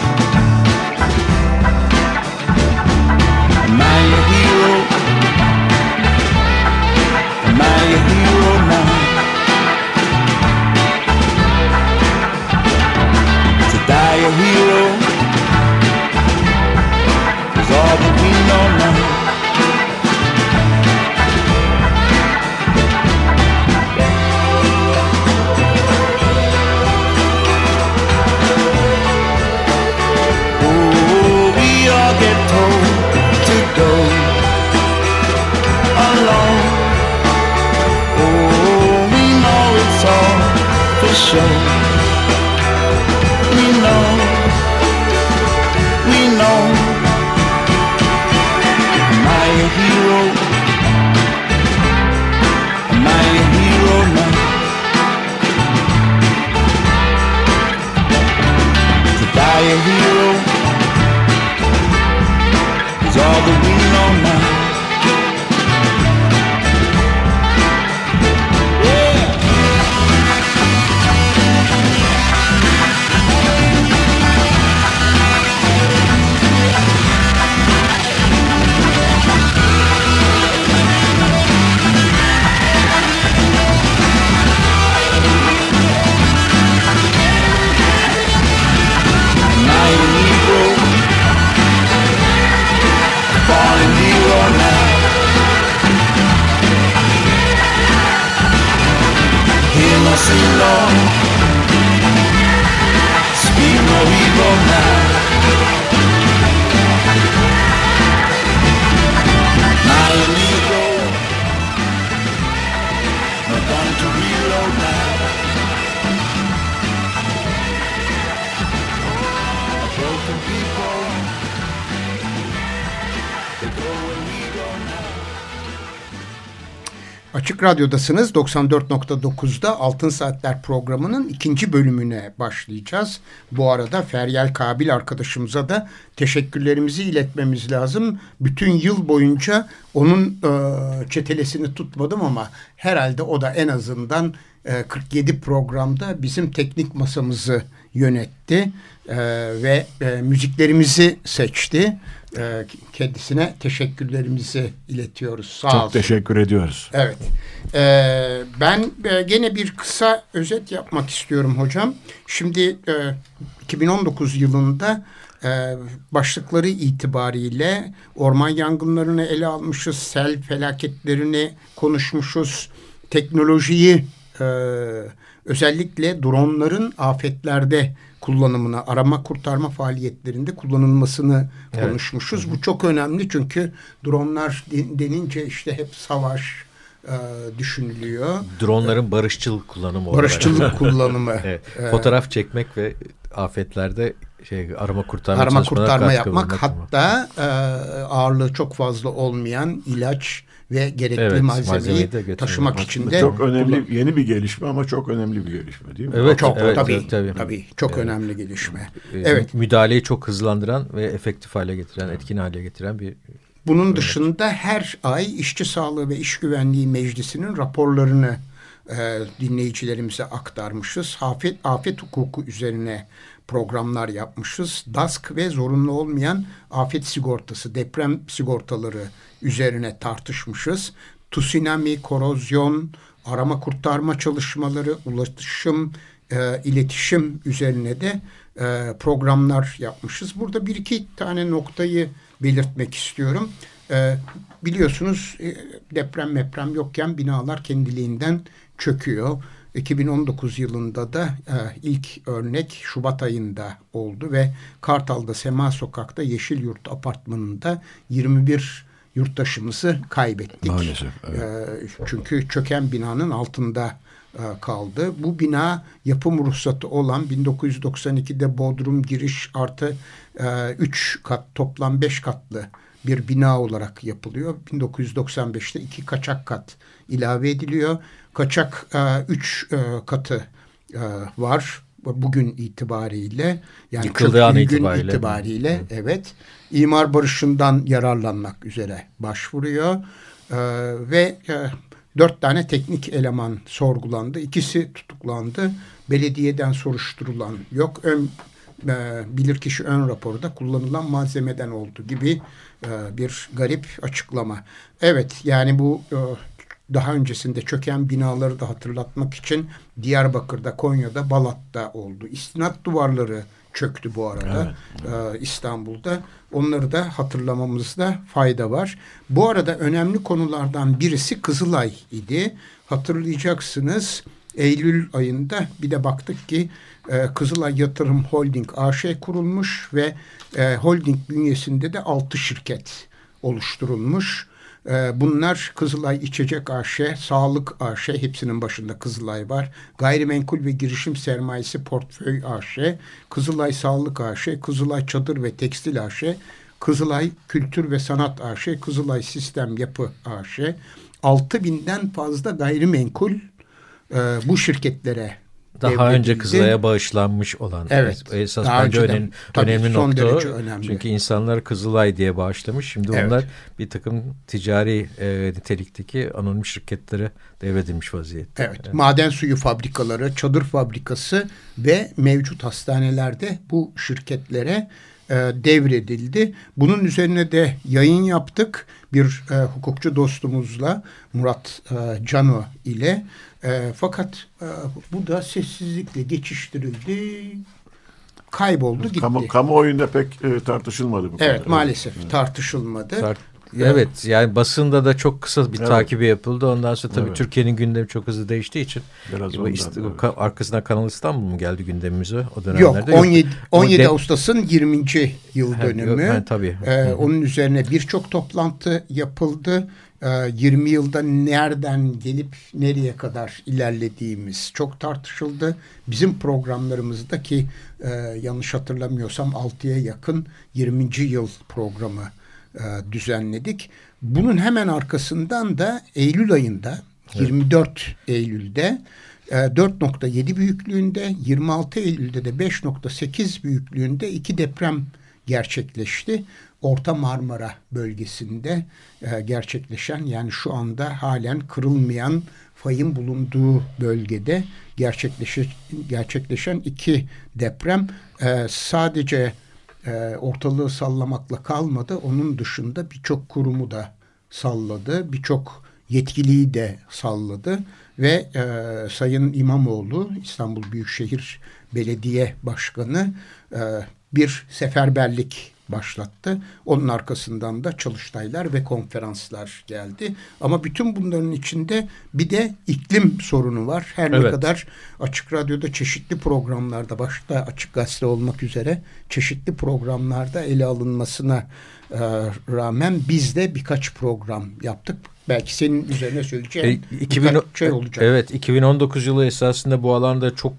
Açık Radyo'dasınız. 94.9'da Altın Saatler programının ikinci bölümüne başlayacağız. Bu arada Feryal Kabil arkadaşımıza da teşekkürlerimizi iletmemiz lazım. Bütün yıl boyunca onun e, çetelesini tutmadım ama herhalde o da en azından e, 47 programda bizim teknik masamızı yönetti e, ve e, müziklerimizi seçti. E, kendisine teşekkürlerimizi iletiyoruz. Sağ Çok olsun. teşekkür ediyoruz. Evet. E, ben e, gene bir kısa özet yapmak istiyorum hocam. Şimdi e, 2019 yılında e, başlıkları itibariyle orman yangınlarını ele almışız, sel felaketlerini konuşmuşuz, teknolojiyi e, özellikle dronların afetlerde kullanımını, arama kurtarma faaliyetlerinde kullanılmasını evet. konuşmuşuz. Bu çok önemli çünkü dronlar denince işte hep savaş e, düşünülüyor. Dronların barışçıl kullanımı Barışçıl *laughs* kullanımı. evet. Fotoğraf çekmek ve afetlerde şey arama kurtarma arama kurtarma yapmak hatta e, ağırlığı çok fazla olmayan ilaç ve gerekli evet, malzemeyi taşımak için de çok önemli yeni bir gelişme ama çok önemli bir gelişme değil mi? Evet, çok evet, tabii, evet, tabii. tabii çok evet. önemli gelişme. Evet. Müdahaleyi çok hızlandıran ve efektif hale getiren, etkin hale getiren bir bunun evet. dışında her ay İşçi Sağlığı ve İş Güvenliği Meclisi'nin raporlarını e, dinleyicilerimize aktarmışız. Afet, afet hukuku üzerine programlar yapmışız. DASK ve zorunlu olmayan afet sigortası, deprem sigortaları üzerine tartışmışız. Tsunami, korozyon, arama kurtarma çalışmaları, ulaşım, e, iletişim üzerine de e, programlar yapmışız. Burada bir iki tane noktayı belirtmek istiyorum. E, biliyorsunuz e, deprem deprem yokken binalar kendiliğinden çöküyor. 2019 yılında da e, ilk örnek Şubat ayında oldu ve Kartal'da Sema Sokak'ta Yeşil Yurt apartmanında 21 yurttaşımızı kaybettik. Maalesef. Evet. E, çünkü çöken binanın altında e, kaldı. Bu bina yapım ruhsatı olan 1992'de Bodrum giriş artı 3 e, kat toplam 5 katlı bir bina olarak yapılıyor. 1995'te iki kaçak kat ilave ediliyor. Kaçak 3 e, katı var bugün itibariyle yani Yıkıldığı an itibariyle, itibariyle evet imar barışından yararlanmak üzere başvuruyor. Ee, ve e, dört tane teknik eleman sorgulandı. İkisi tutuklandı. Belediyeden soruşturulan yok. Ön e, bilirkişi ön raporu kullanılan malzemeden oldu gibi e, bir garip açıklama. Evet yani bu e, daha öncesinde çöken binaları da hatırlatmak için Diyarbakır'da, Konya'da, Balat'ta oldu. İstinat duvarları çöktü bu arada evet. e, İstanbul'da. Onları da hatırlamamızda fayda var. Bu arada önemli konulardan birisi Kızılay idi. Hatırlayacaksınız Eylül ayında bir de baktık ki e, Kızılay Yatırım Holding AŞ kurulmuş ve e, holding bünyesinde de altı şirket oluşturulmuş. Ee, bunlar Kızılay İçecek AŞ, Sağlık AŞ, hepsinin başında Kızılay var. Gayrimenkul ve Girişim Sermayesi Portföy AŞ, Kızılay Sağlık AŞ, Kızılay Çadır ve Tekstil AŞ, Kızılay Kültür ve Sanat AŞ, Kızılay Sistem Yapı AŞ, 6000'den fazla gayrimenkul e, bu şirketlere daha önce Kızılay'a bağışlanmış olan. Evet. Esas daha bence önemli, önemli nokta o. Önemli. Çünkü insanlar Kızılay diye bağışlamış. Şimdi evet. onlar bir takım ticari e, nitelikteki anonim şirketlere devredilmiş vaziyette. Evet. evet. Maden suyu fabrikaları, çadır fabrikası ve mevcut hastanelerde bu şirketlere e, devredildi. Bunun üzerine de yayın yaptık bir e, hukukçu dostumuzla Murat e, Cano ile. E, fakat e, bu da sessizlikle geçiştirildi, kayboldu gitti. Kamu, kamuoyunda pek e, tartışılmadı bu Evet konu. maalesef evet. tartışılmadı. Tart Evet yani basında da çok kısa bir evet. takibi yapıldı. Ondan sonra tabii evet. Türkiye'nin gündemi çok hızlı değiştiği için. Biraz ondan, işte, evet. Arkasından Kanal İstanbul mu geldi gündemimize o dönemlerde? Yok 17, 17 Yok. Ağustos'un 20. yıl dönümü. Ha, ha, tabii. Ee, onun üzerine birçok toplantı yapıldı. 20 ee, yılda nereden gelip nereye kadar ilerlediğimiz çok tartışıldı. Bizim programlarımızdaki e, yanlış hatırlamıyorsam 6'ya yakın 20. yıl programı e, düzenledik. Bunun hemen arkasından da Eylül ayında 24 Eylül'de 4.7 e, büyüklüğünde 26 Eylül'de de 5.8 büyüklüğünde iki deprem gerçekleşti. Orta Marmara bölgesinde e, gerçekleşen yani şu anda halen kırılmayan fayın bulunduğu bölgede gerçekleşen, gerçekleşen iki deprem e, sadece e, ortalığı sallamakla kalmadı. Onun dışında birçok kurumu da salladı. Birçok yetkiliyi de salladı ve e, Sayın İmamoğlu İstanbul Büyükşehir Belediye Başkanı e, bir seferberlik başlattı. Onun arkasından da çalıştaylar ve konferanslar geldi. Ama bütün bunların içinde bir de iklim sorunu var. Her evet. ne kadar Açık Radyo'da çeşitli programlarda başta Açık Gazete olmak üzere çeşitli programlarda ele alınmasına e, rağmen biz de birkaç program yaptık. Belki senin üzerine söyleyeceğim e, 2000, şey olacak. Evet 2019 yılı esasında bu alanda çok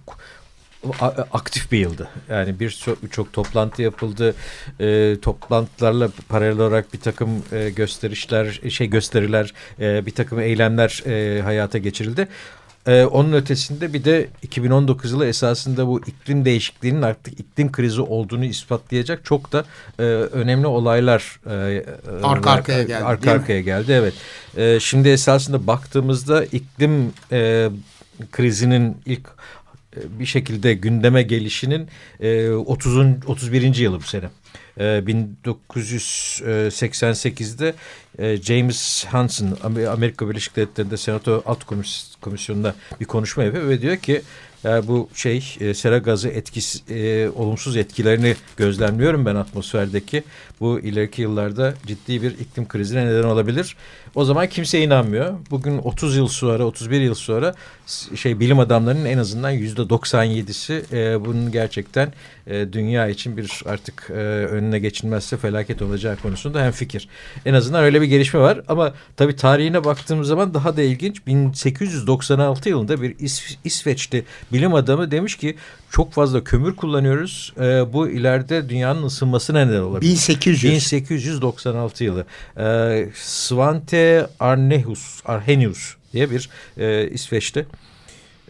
aktif bir yıldı. Yani birçok çok toplantı yapıldı. E, toplantılarla paralel olarak bir takım e, gösterişler, şey gösteriler, e, bir takım eylemler e, hayata geçirildi. Ee, onun ötesinde bir de 2019 yılı esasında bu iklim değişikliğinin artık iklim krizi olduğunu ispatlayacak çok da e, önemli olaylar e, arka arkaya geldi. Arka arkaya geldi evet. E, şimdi esasında baktığımızda iklim e, krizinin ilk e, bir şekilde gündeme gelişinin 30'un e, 31. yılı bu sene. 1988'de e, James Hansen Amerika Birleşik Devletleri'nde Senato Alt Komisyonu'nda bir konuşma yapıyor ve diyor ki bu şey sera gazı etkisi olumsuz etkilerini gözlemliyorum ben atmosferdeki. Bu ileriki yıllarda ciddi bir iklim krizine neden olabilir. O zaman kimse inanmıyor. Bugün 30 yıl sonra, 31 yıl sonra şey bilim adamlarının en azından yüzde 97'si e, bunun gerçekten e, dünya için bir artık e, önüne geçilmezse felaket olacağı konusunda hem fikir. En azından öyle bir gelişme var ama tabii tarihine baktığımız zaman daha da ilginç. 1896 yılında bir İs İsveçli bilim adamı demiş ki çok fazla kömür kullanıyoruz. E, bu ileride dünyanın ısınmasına neden olabilir. 1800. 1896 yılı. E, Svante Arnehus, Arrhenius diye bir e, İsveç'te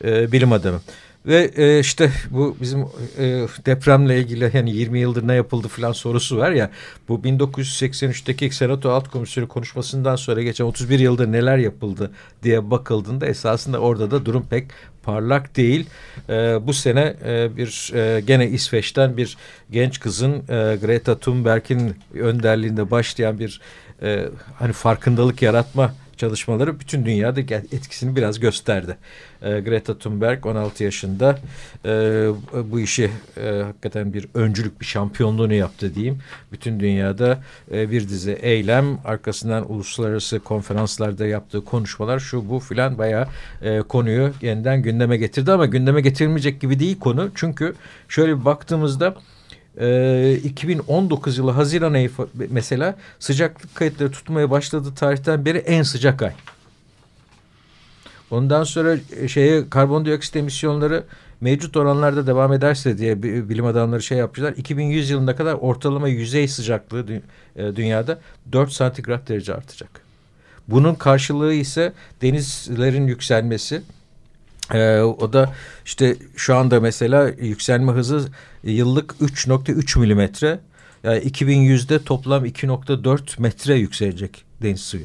e, bilim adamı. Ve e, işte bu bizim e, depremle ilgili yani 20 yıldır ne yapıldı falan sorusu var ya. Bu 1983'teki Senato Alt Komisyonu konuşmasından sonra geçen 31 yıldır neler yapıldı diye bakıldığında esasında orada da durum pek parlak değil. E, bu sene e, bir e, gene İsveç'ten bir genç kızın e, Greta Thunberg'in önderliğinde başlayan bir e, hani farkındalık yaratma çalışmaları bütün dünyada etkisini biraz gösterdi. E, Greta Thunberg 16 yaşında e, bu işi e, hakikaten bir öncülük bir şampiyonluğunu yaptı diyeyim. Bütün dünyada e, bir dizi eylem arkasından uluslararası konferanslarda yaptığı konuşmalar şu bu filan bayağı e, konuyu yeniden gündeme getirdi ama gündeme getirilmeyecek gibi değil konu. Çünkü şöyle bir baktığımızda e, 2019 yılı Haziran ayı mesela sıcaklık kayıtları tutmaya başladığı tarihten beri en sıcak ay. Ondan sonra e, şeye karbondioksit emisyonları mevcut oranlarda devam ederse diye bilim adamları şey yapmışlar. 2100 yılına kadar ortalama yüzey sıcaklığı e, dünyada 4 santigrat derece artacak. Bunun karşılığı ise denizlerin yükselmesi. Ee, o da işte şu anda mesela yükselme hızı yıllık 3.3 milimetre. Yani 2100'de toplam 2.4 metre yükselecek deniz suyu.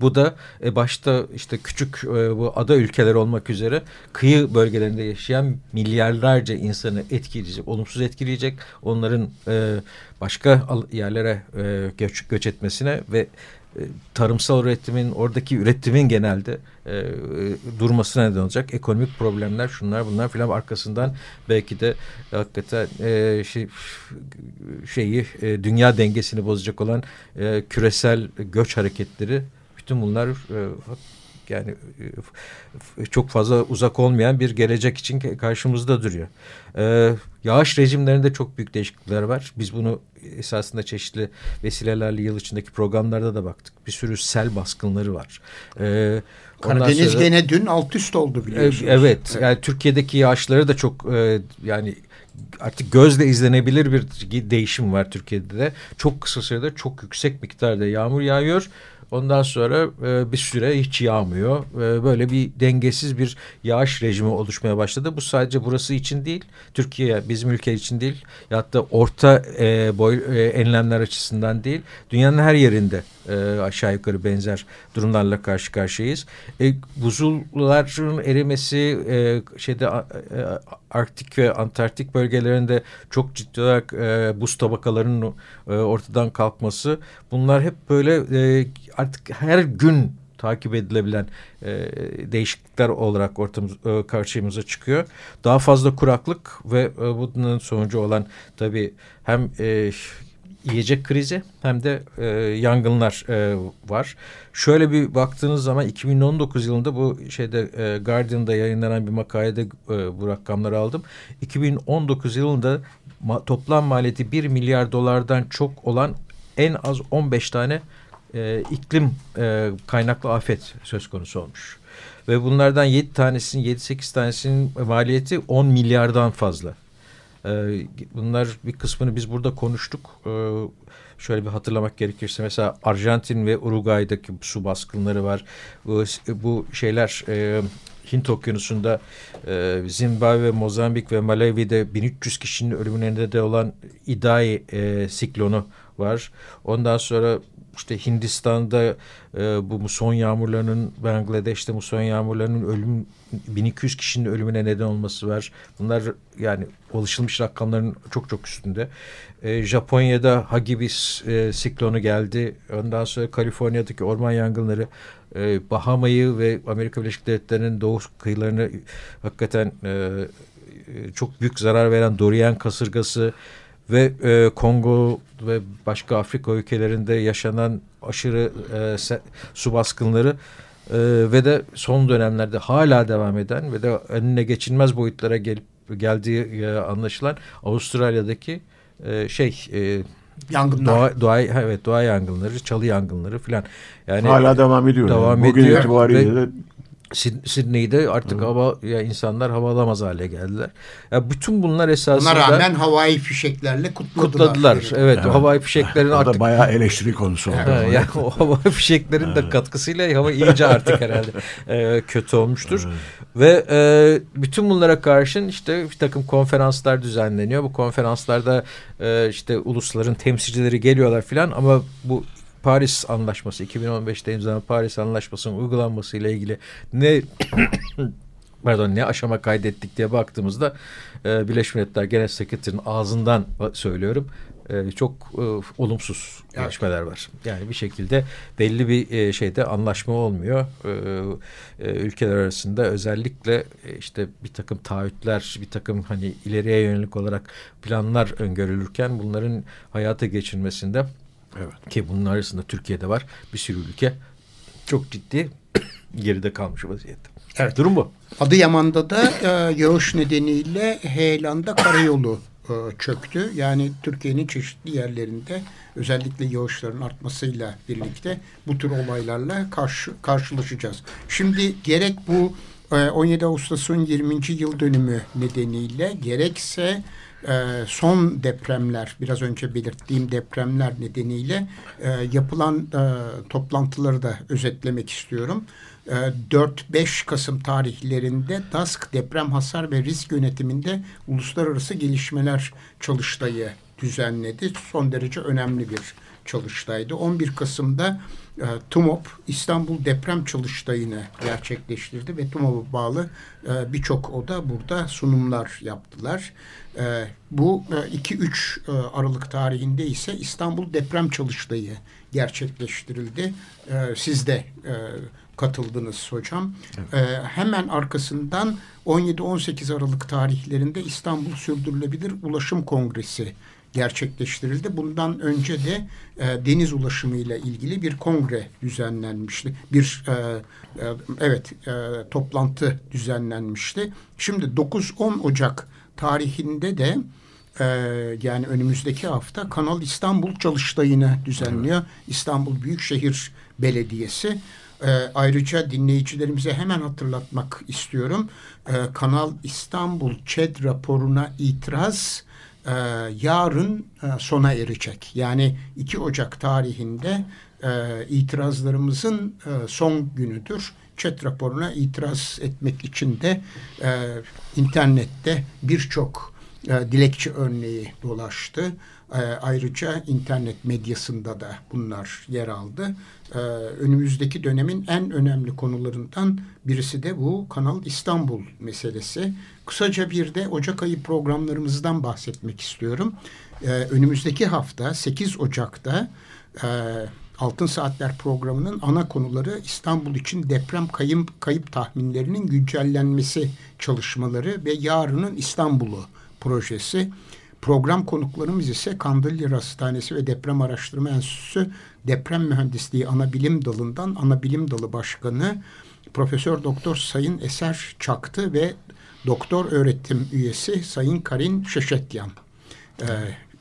Bu da e, başta işte küçük e, bu ada ülkeler olmak üzere kıyı bölgelerinde yaşayan milyarlarca insanı etkileyecek, olumsuz etkileyecek. Onların e, başka yerlere e, göç, göç etmesine ve tarımsal üretimin oradaki üretimin genelde e, e, durmasına neden olacak. Ekonomik problemler şunlar bunlar filan arkasından belki de hakikaten e, şey, şeyi e, dünya dengesini bozacak olan e, küresel göç hareketleri bütün bunlar e, yani e, çok fazla uzak olmayan bir gelecek için karşımızda duruyor. Ee, yağış rejimlerinde çok büyük değişiklikler var. Biz bunu esasında çeşitli vesilelerle yıl içindeki programlarda da baktık. Bir sürü sel baskınları var. Ee, Karadeniz sonra, gene dün alt üst oldu biliyorsunuz. Evet, evet. yani Türkiye'deki yağışları da çok e, yani artık gözle izlenebilir bir değişim var Türkiye'de de. Çok kısa sürede çok yüksek miktarda yağmur yağıyor Ondan sonra e, bir süre hiç yağmıyor. E, böyle bir dengesiz bir yağış rejimi oluşmaya başladı. Bu sadece burası için değil, Türkiye bizim ülke için değil. Ya da orta e, boy e, enlemler açısından değil, dünyanın her yerinde e, aşağı yukarı benzer durumlarla karşı karşıyayız. E, buzulların erimesi e, şeyde e, Arktik ve Antarktik bölgelerinde çok ciddi olarak e, buz tabakalarının e, ortadan kalkması bunlar hep böyle e, artık her gün takip edilebilen e, değişiklikler olarak ortamız e, karşımıza çıkıyor. Daha fazla kuraklık ve e, bunun sonucu olan tabii hem e, yiyecek krizi hem de e, yangınlar e, var. Şöyle bir baktığınız zaman 2019 yılında bu şeyde e, Guardian'da yayınlanan bir makalede e, bu rakamları aldım. 2019 yılında ma toplam maliyeti 1 milyar dolardan çok olan en az 15 tane e, iklim e, kaynaklı afet söz konusu olmuş. Ve bunlardan 7 tanesinin 7-8 tanesinin maliyeti 10 milyardan fazla. E, bunlar bir kısmını biz burada konuştuk. E, şöyle bir hatırlamak gerekirse mesela Arjantin ve Uruguay'daki su baskınları var. Bu, bu şeyler e, Hint Okyanusu'nda e, Zimbabwe, Mozambik ve Malawi'de 1300 kişinin ölümüne neden olan Idai siklonu var. Ondan sonra işte Hindistan'da e, bu muson yağmurlarının Bangladeş'te muson yağmurlarının ölüm 1200 kişinin ölümüne neden olması var. Bunlar yani alışılmış rakamların çok çok üstünde. E, Japonya'da Hagibis e, siklonu geldi. Ondan sonra Kaliforniya'daki orman yangınları e, Bahama'yı ve Amerika Birleşik Devletleri'nin doğu kıyılarını hakikaten e, e çok büyük zarar veren Dorian kasırgası ve e, Kongo ve başka Afrika ülkelerinde yaşanan aşırı e, se, su baskınları e, ve de son dönemlerde hala devam eden ve de önüne geçilmez boyutlara gelip geldiği e, anlaşılan Avustralya'daki e, şey e, Yangınlar. Doğa, doğa, evet doğa yangınları, çalı yangınları filan. Yani hala devam ediyor. Devam yani. Bugün ediyor. itibariyle de Sydney'de artık evet. hava ya insanlar hava alamaz hale geldiler. Ya bütün bunlar esasında Buna rağmen havai fişeklerle kutladılar. Kutladılar. Evet, evet. havai fişeklerin *laughs* artık da bayağı eleştiri konusu oldu. Evet. yani o havai fişeklerin de katkısıyla hava iyice artık herhalde e, kötü olmuştur. Evet. Ve e, bütün bunlara karşın işte bir takım konferanslar düzenleniyor. Bu konferanslarda e, işte ulusların temsilcileri geliyorlar filan ama bu Paris Anlaşması 2015'te imzalanan Paris Anlaşması'nın uygulanması ile ilgili ne *coughs* pardon ne aşama kaydettik diye baktığımızda e, Birleşmiş Milletler Genel Sekreterinin ağzından söylüyorum e, çok e, olumsuz evet. gelişmeler var. Yani bir şekilde belli bir e, şeyde anlaşma olmuyor. E, e, ülkeler arasında özellikle e, işte bir takım taahhütler, bir takım hani ileriye yönelik olarak planlar öngörülürken bunların hayata geçirmesinde Evet. Ki bunun arasında Türkiye'de var. Bir sürü ülke çok ciddi *coughs* geride kalmış vaziyette. Evet. Durum bu. Adıyaman'da da e, yağış nedeniyle Heyelan'da karayolu e, çöktü. Yani Türkiye'nin çeşitli yerlerinde özellikle yağışların artmasıyla birlikte bu tür olaylarla karşı, karşılaşacağız. Şimdi gerek bu e, 17 Ağustos'un 20. yıl dönümü nedeniyle gerekse e, son depremler, biraz önce belirttiğim depremler nedeniyle e, yapılan e, toplantıları da özetlemek istiyorum. E, 4-5 Kasım tarihlerinde DASK deprem hasar ve risk yönetiminde uluslararası gelişmeler çalıştayı düzenledi. Son derece önemli bir çalıştaydı. 11 Kasım'da e, TUMOP İstanbul Deprem Çalıştayı'nı gerçekleştirdi ve TUMOP'a bağlı e, birçok oda burada sunumlar yaptılar. E, bu 2-3 e, e, Aralık tarihinde ise İstanbul Deprem Çalıştayı gerçekleştirildi. E, siz de e, katıldınız hocam. Evet. E, hemen arkasından 17-18 Aralık tarihlerinde İstanbul Sürdürülebilir Ulaşım Kongresi gerçekleştirildi. Bundan önce de e, deniz ulaşımı ile ilgili bir kongre düzenlenmişti. Bir e, e, evet e, toplantı düzenlenmişti. Şimdi 9-10 Ocak tarihinde de e, yani önümüzdeki hafta Kanal İstanbul Çalıştayı'nı düzenliyor. Evet. İstanbul Büyükşehir Belediyesi. E, ayrıca dinleyicilerimize hemen hatırlatmak istiyorum. E, Kanal İstanbul ÇED raporuna itiraz e, yarın e, sona erecek. Yani 2 Ocak tarihinde e, itirazlarımızın e, son günüdür. ÇED raporuna itiraz etmek için de e, internette birçok e, dilekçe örneği dolaştı. E, ayrıca internet medyasında da bunlar yer aldı. E, önümüzdeki dönemin en önemli konularından birisi de bu Kanal İstanbul meselesi. Kısaca bir de Ocak ayı programlarımızdan bahsetmek istiyorum. E, önümüzdeki hafta 8 Ocak'ta Altın Saatler programının ana konuları İstanbul için deprem kayıp, kayıp tahminlerinin güncellenmesi çalışmaları ve yarının İstanbul'u projesi. Program konuklarımız ise Kandilli Hastanesi ve Deprem Araştırma Enstitüsü Deprem Mühendisliği Ana Bilim Dalı'ndan Ana Bilim Dalı Başkanı Profesör Doktor Sayın Eser Çaktı ve Doktor Öğretim Üyesi Sayın Karin Şeşetyan. Ee,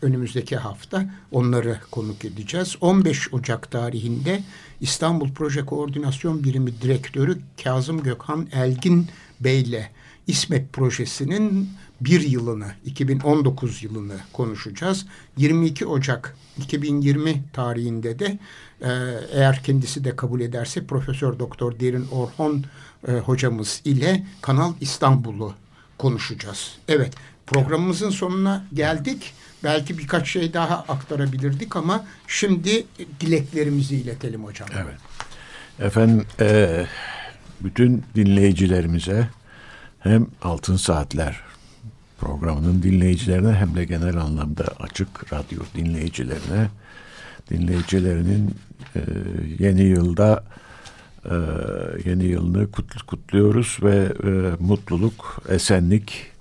önümüzdeki hafta onları konuk edeceğiz. 15 Ocak tarihinde İstanbul Proje Koordinasyon Birimi Direktörü Kazım Gökhan Elgin Bey ile İSMET projesinin bir yılını, 2019 yılını konuşacağız. 22 Ocak 2020 tarihinde de e, eğer kendisi de kabul ederse Profesör Doktor Derin Orhon e, hocamız ile Kanal İstanbul'u konuşacağız. Evet, programımızın sonuna geldik. Belki birkaç şey daha aktarabilirdik ama şimdi dileklerimizi iletelim hocam. Evet. Efendim e, bütün dinleyicilerimize hem Altın Saatler programının dinleyicilerine hem de genel anlamda açık radyo dinleyicilerine dinleyicilerinin e, yeni yılda e, yeni yılını kutluyoruz ve e, mutluluk, esenlik,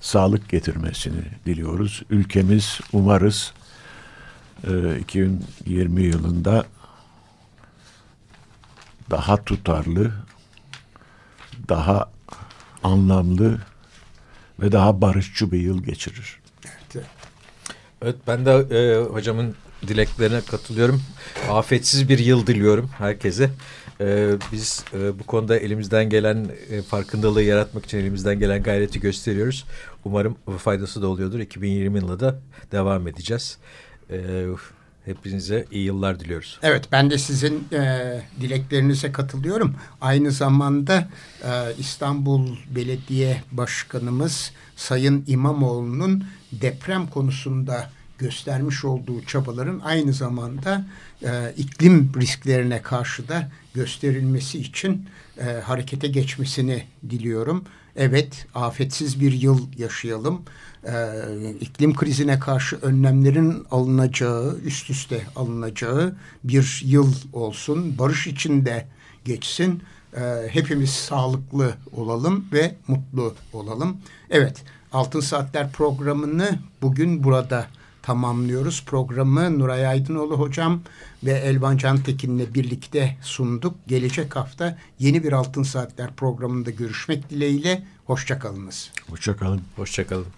sağlık getirmesini diliyoruz. Ülkemiz umarız e, 2020 yılında daha tutarlı, daha anlamlı ve daha barışçı bir yıl geçirir. Evet, ben de e, hocamın dileklerine katılıyorum. Afetsiz bir yıl diliyorum herkese. E, biz e, bu konuda elimizden gelen e, farkındalığı yaratmak için elimizden gelen gayreti gösteriyoruz. Umarım faydası da oluyordur. 2020 yılında da devam edeceğiz. E, Hepinize iyi yıllar diliyoruz. Evet ben de sizin e, dileklerinize katılıyorum. Aynı zamanda e, İstanbul Belediye Başkanımız Sayın İmamoğlu'nun deprem konusunda göstermiş olduğu çabaların aynı zamanda e, iklim risklerine karşı da gösterilmesi için e, harekete geçmesini diliyorum. Evet afetsiz bir yıl yaşayalım iklim krizine karşı önlemlerin alınacağı, üst üste alınacağı bir yıl olsun. Barış içinde geçsin. E, hepimiz sağlıklı olalım ve mutlu olalım. Evet, Altın Saatler programını bugün burada tamamlıyoruz. Programı Nuray Aydınoğlu hocam ve Elvan Cantekin'le birlikte sunduk. Gelecek hafta yeni bir Altın Saatler programında görüşmek dileğiyle. Hoşçakalınız. Hoşçakalın. Hoşçakalın.